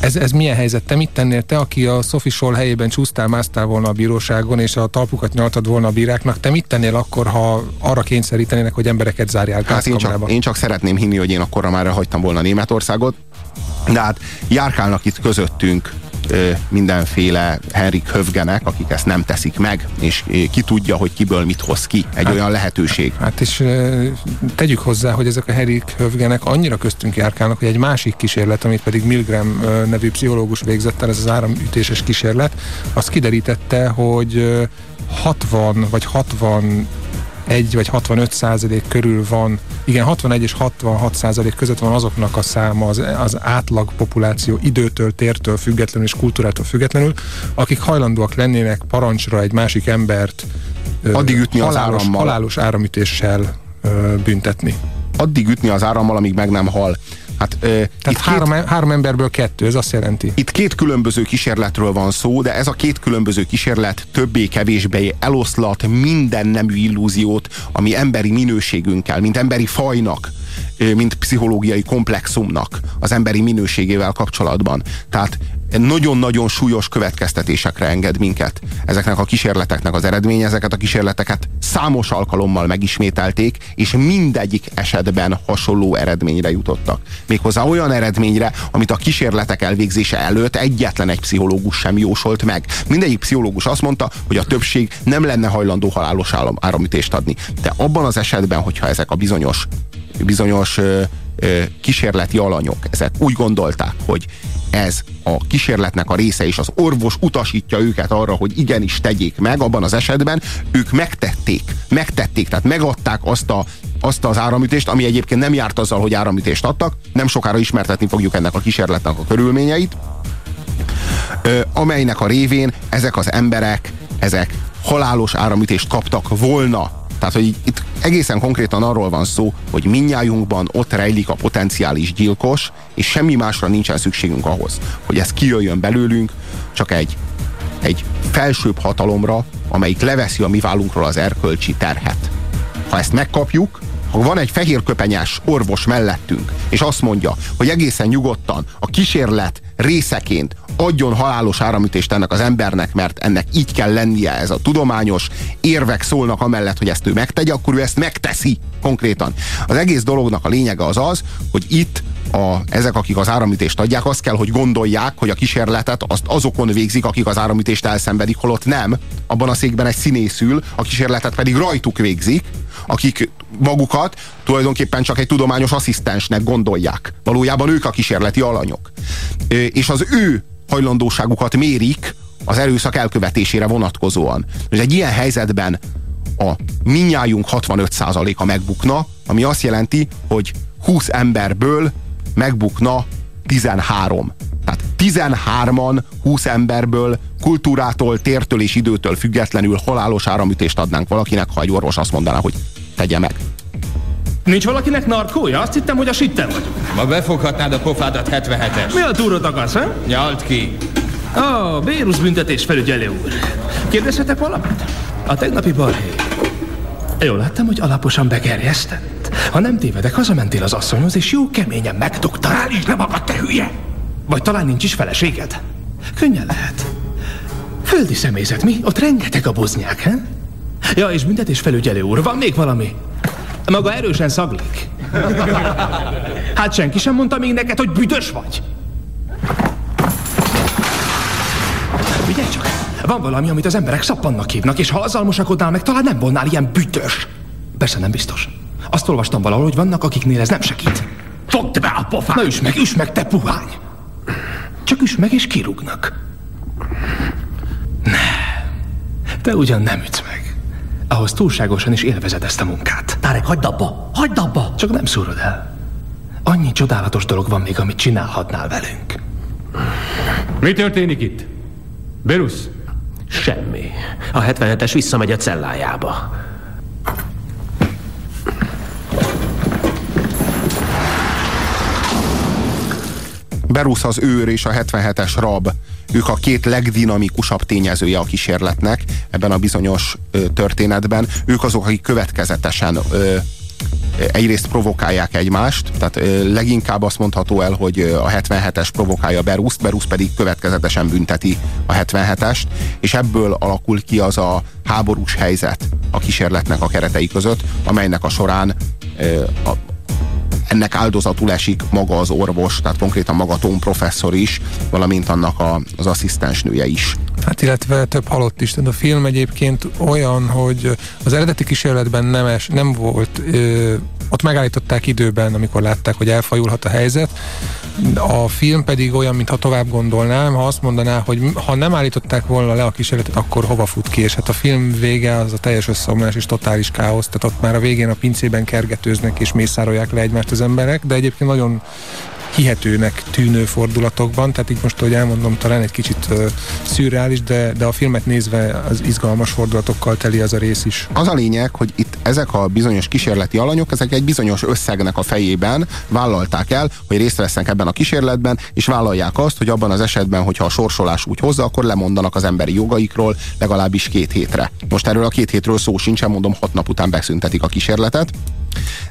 Ez, ez milyen helyzet? Te mit tennél te, aki a Sophie Scholl helyében csúsztál, másztál volna a bíróságon, és a talpukat nyaltad volna a bíráknak, te mit tennél akkor, ha arra kényszerítenének, hogy embereket zárjál hát én csak, én csak szeretném hinni, hogy én akkorra már elhagytam volna Németországot, de hát járkálnak itt közöttünk mindenféle Henrik Hövgenek, akik ezt nem teszik meg, és ki tudja, hogy kiből mit hoz ki. Egy hát, olyan lehetőség. Hát és tegyük hozzá, hogy ezek a Henrik Hövgenek annyira köztünk járkálnak, hogy egy másik kísérlet, amit pedig Milgram nevű pszichológus végzett el, ez az áramütéses kísérlet, az kiderítette, hogy ö, 60 vagy 60 1 vagy 65 százalék körül van, igen, 61 és 66 százalék között van azoknak a száma az, az átlag populáció időtől, tértől függetlenül és kultúrától függetlenül, akik hajlandóak lennének parancsra egy másik embert addig ütni halálos, az árammal. halálos áramütéssel büntetni. Addig ütni az árammal, amíg meg nem hal. Hát, ö, Tehát három, két, három emberből kettő, ez azt jelenti. Itt két különböző kísérletről van szó, de ez a két különböző kísérlet többé-kevésbé eloszlat minden nemű illúziót, ami emberi minőségünkkel, mint emberi fajnak, mint pszichológiai komplexumnak az emberi minőségével kapcsolatban. Tehát nagyon-nagyon súlyos következtetésekre enged minket. Ezeknek a kísérleteknek az eredménye, ezeket a kísérleteket számos alkalommal megismételték, és mindegyik esetben hasonló eredményre jutottak. Méghozzá olyan eredményre, amit a kísérletek elvégzése előtt egyetlen egy pszichológus sem jósolt meg. Mindegyik pszichológus azt mondta, hogy a többség nem lenne hajlandó halálos áramütést adni. De abban az esetben, hogyha ezek a bizonyos bizonyos ö, kísérleti alanyok, ezek úgy gondolták, hogy ez a kísérletnek a része, és az orvos utasítja őket arra, hogy igenis tegyék meg, abban az esetben ők megtették, megtették, tehát megadták azt, a, azt az áramütést, ami egyébként nem járt azzal, hogy áramütést adtak, nem sokára ismertetni fogjuk ennek a kísérletnek a körülményeit, amelynek a révén ezek az emberek, ezek halálos áramütést kaptak volna. Tehát, hogy itt egészen konkrétan arról van szó, hogy minnyájunkban ott rejlik a potenciális gyilkos, és semmi másra nincsen szükségünk ahhoz, hogy ez kijöjjön belőlünk, csak egy, egy felsőbb hatalomra, amelyik leveszi a mi vállunkról az erkölcsi terhet. Ha ezt megkapjuk, ha van egy fehér köpenyes orvos mellettünk, és azt mondja, hogy egészen nyugodtan a kísérlet részeként adjon halálos áramütést ennek az embernek, mert ennek így kell lennie, ez a tudományos érvek szólnak amellett, hogy ezt ő megtegye, akkor ő ezt megteszi konkrétan. Az egész dolognak a lényege az az, hogy itt a, ezek, akik az áramütést adják, azt kell, hogy gondolják, hogy a kísérletet azt azokon végzik, akik az áramütést elszenvedik, holott nem. Abban a székben egy színész ül, a kísérletet pedig rajtuk végzik, akik magukat tulajdonképpen csak egy tudományos asszisztensnek gondolják. Valójában ők a kísérleti alanyok. És az ő hajlandóságukat mérik az erőszak elkövetésére vonatkozóan. És egy ilyen helyzetben a minnyájunk 65%-a megbukna, ami azt jelenti, hogy 20 emberből megbukna 13. Tehát 13-an 20 emberből kultúrától, tértől és időtől függetlenül halálos áramütést adnánk valakinek, ha egy orvos azt mondaná, hogy tegye meg. Nincs valakinek narkója? Azt hittem, hogy a sitten vagy. Ma befoghatnád a pofádat 77-es. Mi a túrot akarsz, he? Nyalt ki. Ó, oh, Bérusz büntetés felügyelő úr. Kérdezhetek valamit? A tegnapi balhé. Jól láttam, hogy alaposan begerjesztett. Ha nem tévedek, hazamentél az asszonyhoz, és jó keményen megdugtad. Állítsd le magad, te hülye! Vagy talán nincs is feleséged? Könnyen lehet. Földi személyzet, mi? Ott rengeteg a boznyák, he? Ja, és büntetés felügyelő úr, van még valami? Maga erősen szaglik. Hát senki sem mondta még neked, hogy büdös vagy. Figyelj csak, van valami, amit az emberek szappannak hívnak, és ha azzal mosakodnál meg, talán nem volnál ilyen büdös. Persze nem biztos. Azt olvastam valahol, hogy vannak, akiknél ez nem segít. Fogd be a pofát! Na üss meg, üss meg, te puhány! Csak üss meg, és kirúgnak. Nem. Te ugyan nem ütsz meg. Ahhoz túlságosan is élvezed ezt a munkát. Tárek, hagyd abba! Hagyd abba! Csak nem szúrod el. Annyi csodálatos dolog van még, amit csinálhatnál velünk. Mi történik itt? Berusz? Semmi. A 77-es visszamegy a cellájába. Berusz az őr és a 77-es rab, ők a két legdinamikusabb tényezője a kísérletnek ebben a bizonyos ö, történetben. Ők azok, akik következetesen ö, egyrészt provokálják egymást, tehát ö, leginkább azt mondható el, hogy a 77-es provokálja Beruszt, Berusz pedig következetesen bünteti a 77-est, és ebből alakul ki az a háborús helyzet a kísérletnek a keretei között, amelynek a során ö, a, ennek áldozatul esik maga az orvos, tehát konkrétan maga Tom professzor is, valamint annak a, az asszisztensnője is. Hát illetve több halott is. Tehát a film egyébként olyan, hogy az eredeti kísérletben nem, es, nem volt, ö, ott megállították időben, amikor látták, hogy elfajulhat a helyzet. A film pedig olyan, mintha tovább gondolnám, ha azt mondaná, hogy ha nem állították volna le a kísérletet, akkor hova fut ki, és hát a film vége az a teljes összeomlás és totális káosz, tehát ott már a végén a pincében kergetőznek és mészárolják le egymást az emberek, de egyébként nagyon hihetőnek tűnő fordulatokban, tehát így most, hogy elmondom, talán egy kicsit uh, szürreális, de, de a filmet nézve az izgalmas fordulatokkal teli az a rész is. Az a lényeg, hogy itt ezek a bizonyos kísérleti alanyok, ezek egy bizonyos összegnek a fejében vállalták el, hogy részt vesznek ebben a kísérletben, és vállalják azt, hogy abban az esetben, hogyha a sorsolás úgy hozza, akkor lemondanak az emberi jogaikról legalábbis két hétre. Most erről a két hétről szó sincsen, mondom, hat nap után beszüntetik a kísérletet.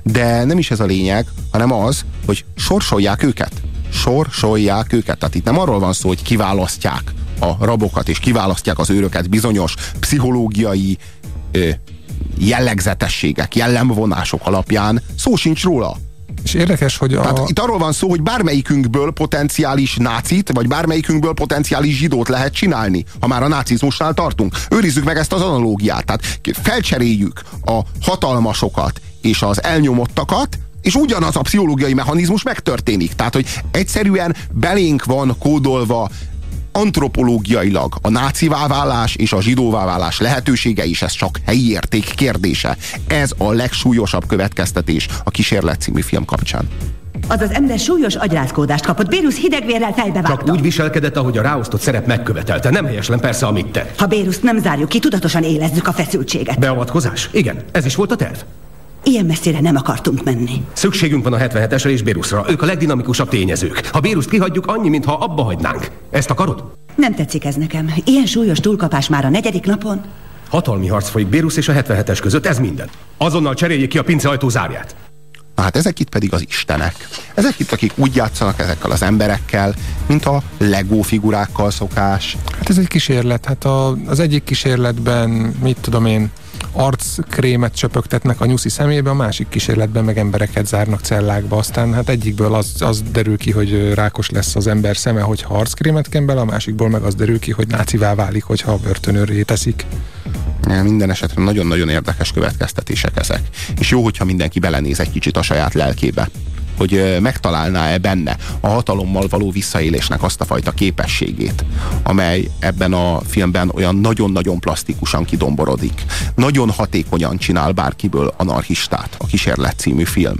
De nem is ez a lényeg, hanem az, hogy sorsolják őket. Sorsolják őket. Tehát itt nem arról van szó, hogy kiválasztják a rabokat, és kiválasztják az őröket bizonyos pszichológiai ö, jellegzetességek, jellemvonások alapján. Szó sincs róla. És érdekes, hogy a... Tehát itt arról van szó, hogy bármelyikünkből potenciális nácit, vagy bármelyikünkből potenciális zsidót lehet csinálni, ha már a nácizmusnál tartunk. Őrizzük meg ezt az analógiát. Tehát felcseréljük a hatalmasokat és az elnyomottakat és ugyanaz a pszichológiai mechanizmus megtörténik. Tehát, hogy egyszerűen belénk van kódolva antropológiailag a nácivá válás és a zsidóvá válás lehetősége is, ez csak helyi érték kérdése. Ez a legsúlyosabb következtetés a Kísérlet című film kapcsán. Az az ember súlyos agyrázkódást kapott. Bérusz hidegvérrel fejbe vágta. Csak úgy viselkedett, ahogy a ráosztott szerep megkövetelte. Nem helyeslen persze, amit tett. Ha Béruszt nem zárjuk ki, tudatosan élezzük a feszültséget. Beavatkozás? Igen, ez is volt a terv. Ilyen messzire nem akartunk menni. Szükségünk van a 77-esre és Béruszra. Ők a legdinamikusabb tényezők. Ha Béruszt kihagyjuk, annyi, mintha abba hagynánk. Ezt akarod? Nem tetszik ez nekem. Ilyen súlyos túlkapás már a negyedik napon. Hatalmi harc folyik Bérusz és a 77-es között, ez minden. Azonnal cseréljék ki a pince ajtó zárját. Na hát ezek itt pedig az istenek. Ezek itt, akik úgy játszanak ezekkel az emberekkel, mint a Lego figurákkal szokás. Hát ez egy kísérlet. Hát a, az egyik kísérletben, mit tudom én, arckrémet csöpögtetnek a nyuszi szemébe, a másik kísérletben meg embereket zárnak cellákba. Aztán hát egyikből az, az derül ki, hogy rákos lesz az ember szeme, hogyha arckrémet ken bele, a másikból meg az derül ki, hogy nácivá válik, hogyha a börtönőré teszik. Minden esetre nagyon-nagyon érdekes következtetések ezek. És jó, hogyha mindenki belenéz egy kicsit a saját lelkébe hogy megtalálná-e benne a hatalommal való visszaélésnek azt a fajta képességét, amely ebben a filmben olyan nagyon-nagyon plastikusan kidomborodik. Nagyon hatékonyan csinál bárkiből anarchistát a Kísérlet című film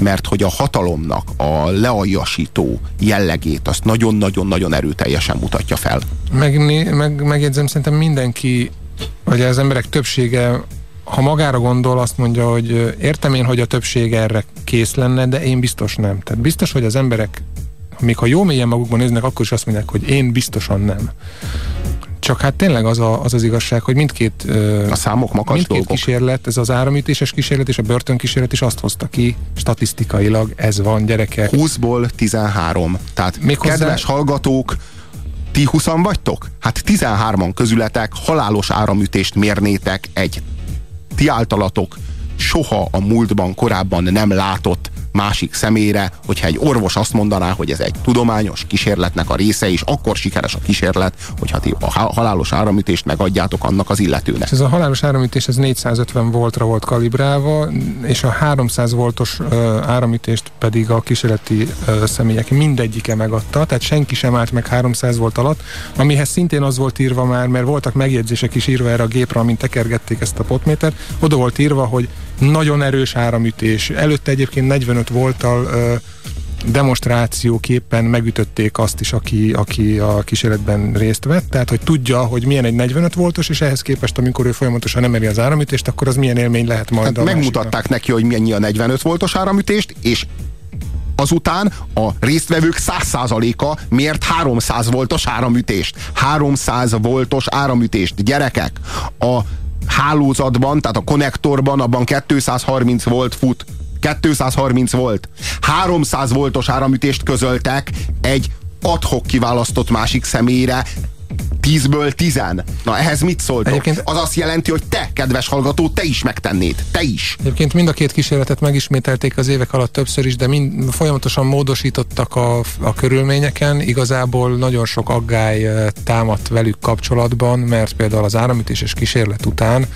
mert hogy a hatalomnak a lealjasító jellegét azt nagyon-nagyon-nagyon erőteljesen mutatja fel. Megné, meg, megjegyzem, szerintem mindenki, vagy az emberek többsége ha magára gondol, azt mondja, hogy értem én, hogy a többség erre kész lenne, de én biztos nem. Tehát biztos, hogy az emberek, még ha jó mélyen magukban néznek, akkor is azt mondják, hogy én biztosan nem. Csak hát tényleg az a, az, az igazság, hogy mindkét, a számok makas mindkét dolgok. kísérlet, ez az áramütéses kísérlet és a börtönkísérlet is azt hozta ki, statisztikailag ez van, gyerekek. 20-ból 13. Tehát Még hozzá... kedves hallgatók, ti 20 vagytok? Hát 13-an közületek halálos áramütést mérnétek egy ti általatok soha a múltban korábban nem látott másik szemére, hogyha egy orvos azt mondaná, hogy ez egy tudományos kísérletnek a része, és akkor sikeres a kísérlet, hogyha ti a halálos áramütést megadjátok annak az illetőnek. Ez a halálos áramütés ez 450 voltra volt kalibrálva, és a 300 voltos áramütést pedig a kísérleti személyek mindegyike megadta, tehát senki sem állt meg 300 volt alatt, amihez szintén az volt írva már, mert voltak megjegyzések is írva erre a gépre, amint tekergették ezt a potmétert, oda volt írva, hogy nagyon erős áramütés. Előtte egyébként 45 volttal demonstrációképpen megütötték azt is, aki, aki a kísérletben részt vett, tehát hogy tudja, hogy milyen egy 45 voltos, és ehhez képest, amikor ő folyamatosan emeli az áramütést, akkor az milyen élmény lehet majd hát megmutatták másiknak. neki, hogy mennyi a 45 voltos áramütést, és azután a résztvevők 100%-a miért 300 voltos áramütést. 300 voltos áramütést. Gyerekek, a hálózatban, tehát a konnektorban, abban 230 volt fut. 230 volt. 300 voltos áramütést közöltek egy adhok kiválasztott másik személyre, 10-ből 10. Na ehhez mit szóltok? Egyébként... Az azt jelenti, hogy te, kedves hallgató, te is megtennéd. Te is. Egyébként mind a két kísérletet megismételték az évek alatt többször is, de mind folyamatosan módosítottak a, a körülményeken. Igazából nagyon sok aggály támadt velük kapcsolatban, mert például az áramütéses kísérlet után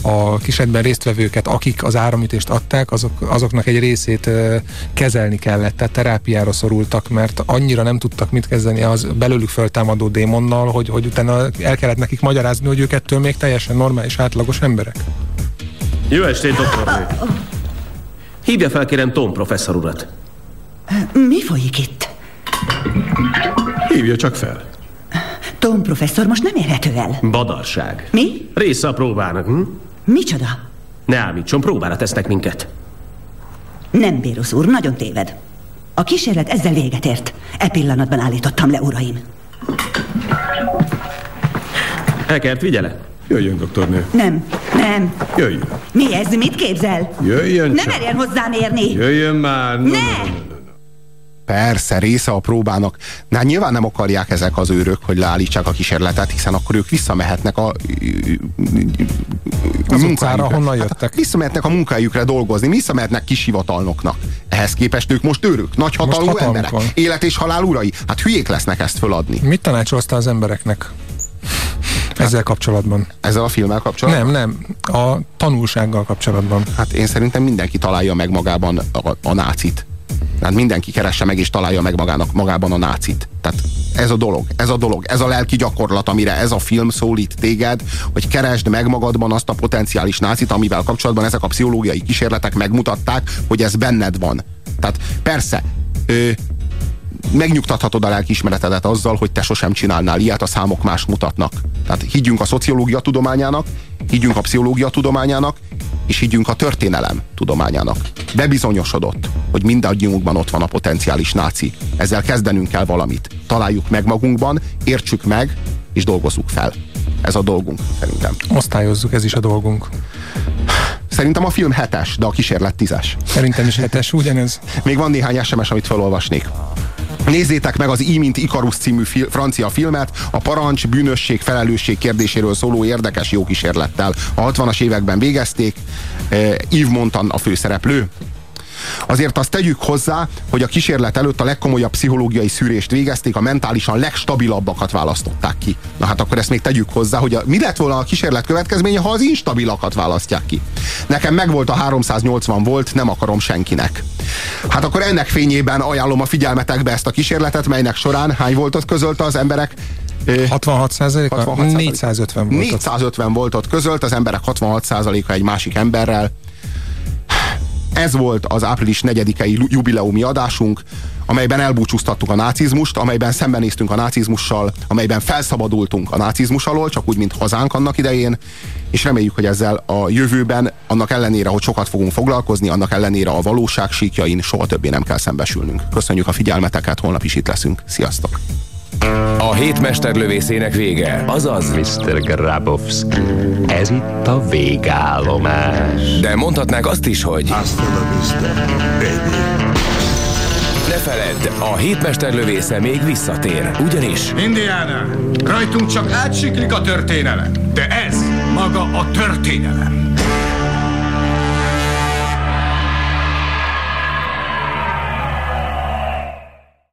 a kísérletben résztvevőket, akik az áramütést adták, azok, azoknak egy részét kezelni kellett, tehát terápiára szorultak, mert annyira nem tudtak mit kezdeni az belőlük föltámadó démonnal, hogy, hogy utána el kellett nekik magyarázni, hogy ők ettől még teljesen normális, átlagos emberek. Jó estét, doktor Hívja fel kérem Tom professzor urat. Mi folyik itt? Hívja csak fel. Tom professzor most nem érhető el. Badarság. Mi? Része a próbának, hm? Micsoda? Ne ámítson, próbára tesznek minket. Nem, Bérusz úr, nagyon téved. A kísérlet ezzel véget ért. E pillanatban állítottam le, uraim. Eckert, vigyele! Jöjjön, doktornő. Nem, nem. Jöjjön. Mi ez? Mit képzel? Jöjjön Ne csak. merjen hozzám érni! Jöjjön már. No, Ne! no, no. Persze, része a próbának. Na, hát nyilván nem akarják ezek az őrök, hogy leállítsák a kísérletet, hiszen akkor ők visszamehetnek a az utcára, honnan jöttek. Visszamehetnek a munkájukra dolgozni, visszamehetnek kis hivatalnoknak. Ehhez képest ők most őrök, nagy hatalmú emberek, van. élet és halál urai. Hát hülyék lesznek ezt föladni. Mit tanácsolsz az embereknek? Ezzel kapcsolatban. Ezzel a filmmel kapcsolatban? Nem, nem. A tanulsággal kapcsolatban. Hát én szerintem mindenki találja meg magában a, a nácit. Tehát mindenki keresse meg és találja meg magának, magában a nácit. Tehát ez a dolog, ez a dolog, ez a lelki gyakorlat, amire ez a film szólít téged, hogy keresd meg magadban azt a potenciális nácit, amivel kapcsolatban ezek a pszichológiai kísérletek megmutatták, hogy ez benned van. Tehát persze, ö, megnyugtathatod a lelkiismeretedet azzal, hogy te sosem csinálnál ilyet, a számok más mutatnak. Tehát higgyünk a szociológia tudományának, higgyünk a pszichológia tudományának, és higgyünk a történelem tudományának. Bebizonyosodott, hogy mindannyiunkban ott van a potenciális náci. Ezzel kezdenünk kell valamit. Találjuk meg magunkban, értsük meg, és dolgozzuk fel. Ez a dolgunk, szerintem. Osztályozzuk, ez is a dolgunk. Szerintem a film hetes, de a kísérlet tízes. Szerintem is hetes, ugyanez. Még van néhány SMS, amit felolvasnék. Nézzétek meg az I, mint Ikarus című fi francia filmet, a parancs, bűnösség, felelősség kérdéséről szóló érdekes jó kísérlettel. A 60-as években végezték, eh, Yves Montan a főszereplő. Azért azt tegyük hozzá, hogy a kísérlet előtt a legkomolyabb pszichológiai szűrést végezték, a mentálisan legstabilabbakat választották ki. Na hát akkor ezt még tegyük hozzá, hogy a, mi lett volna a kísérlet következménye, ha az instabilakat választják ki. Nekem megvolt a 380 volt, nem akarom senkinek. Hát akkor ennek fényében ajánlom a figyelmetekbe ezt a kísérletet, melynek során hány voltot közölte az emberek 66 százaléka? 450 volt. 450 voltot közölt, az emberek 66 százaléka egy másik emberrel. Ez volt az április 4-i jubileumi adásunk, amelyben elbúcsúztattuk a nácizmust, amelyben szembenéztünk a nácizmussal, amelyben felszabadultunk a nácizmus alól, csak úgy, mint hazánk annak idején, és reméljük, hogy ezzel a jövőben, annak ellenére, hogy sokat fogunk foglalkozni, annak ellenére a valóság síkjain soha többé nem kell szembesülnünk. Köszönjük a figyelmeteket, holnap is itt leszünk. Sziasztok! A hét mesterlövészének vége, azaz Mr. Grabowski, ez itt a végállomás. De mondhatnánk azt is, hogy Hasta la vista, baby. Ne feledd, a hétmesterlövésze még visszatér, ugyanis Indiana, rajtunk csak átsiklik a történelem, de ez maga a történelem.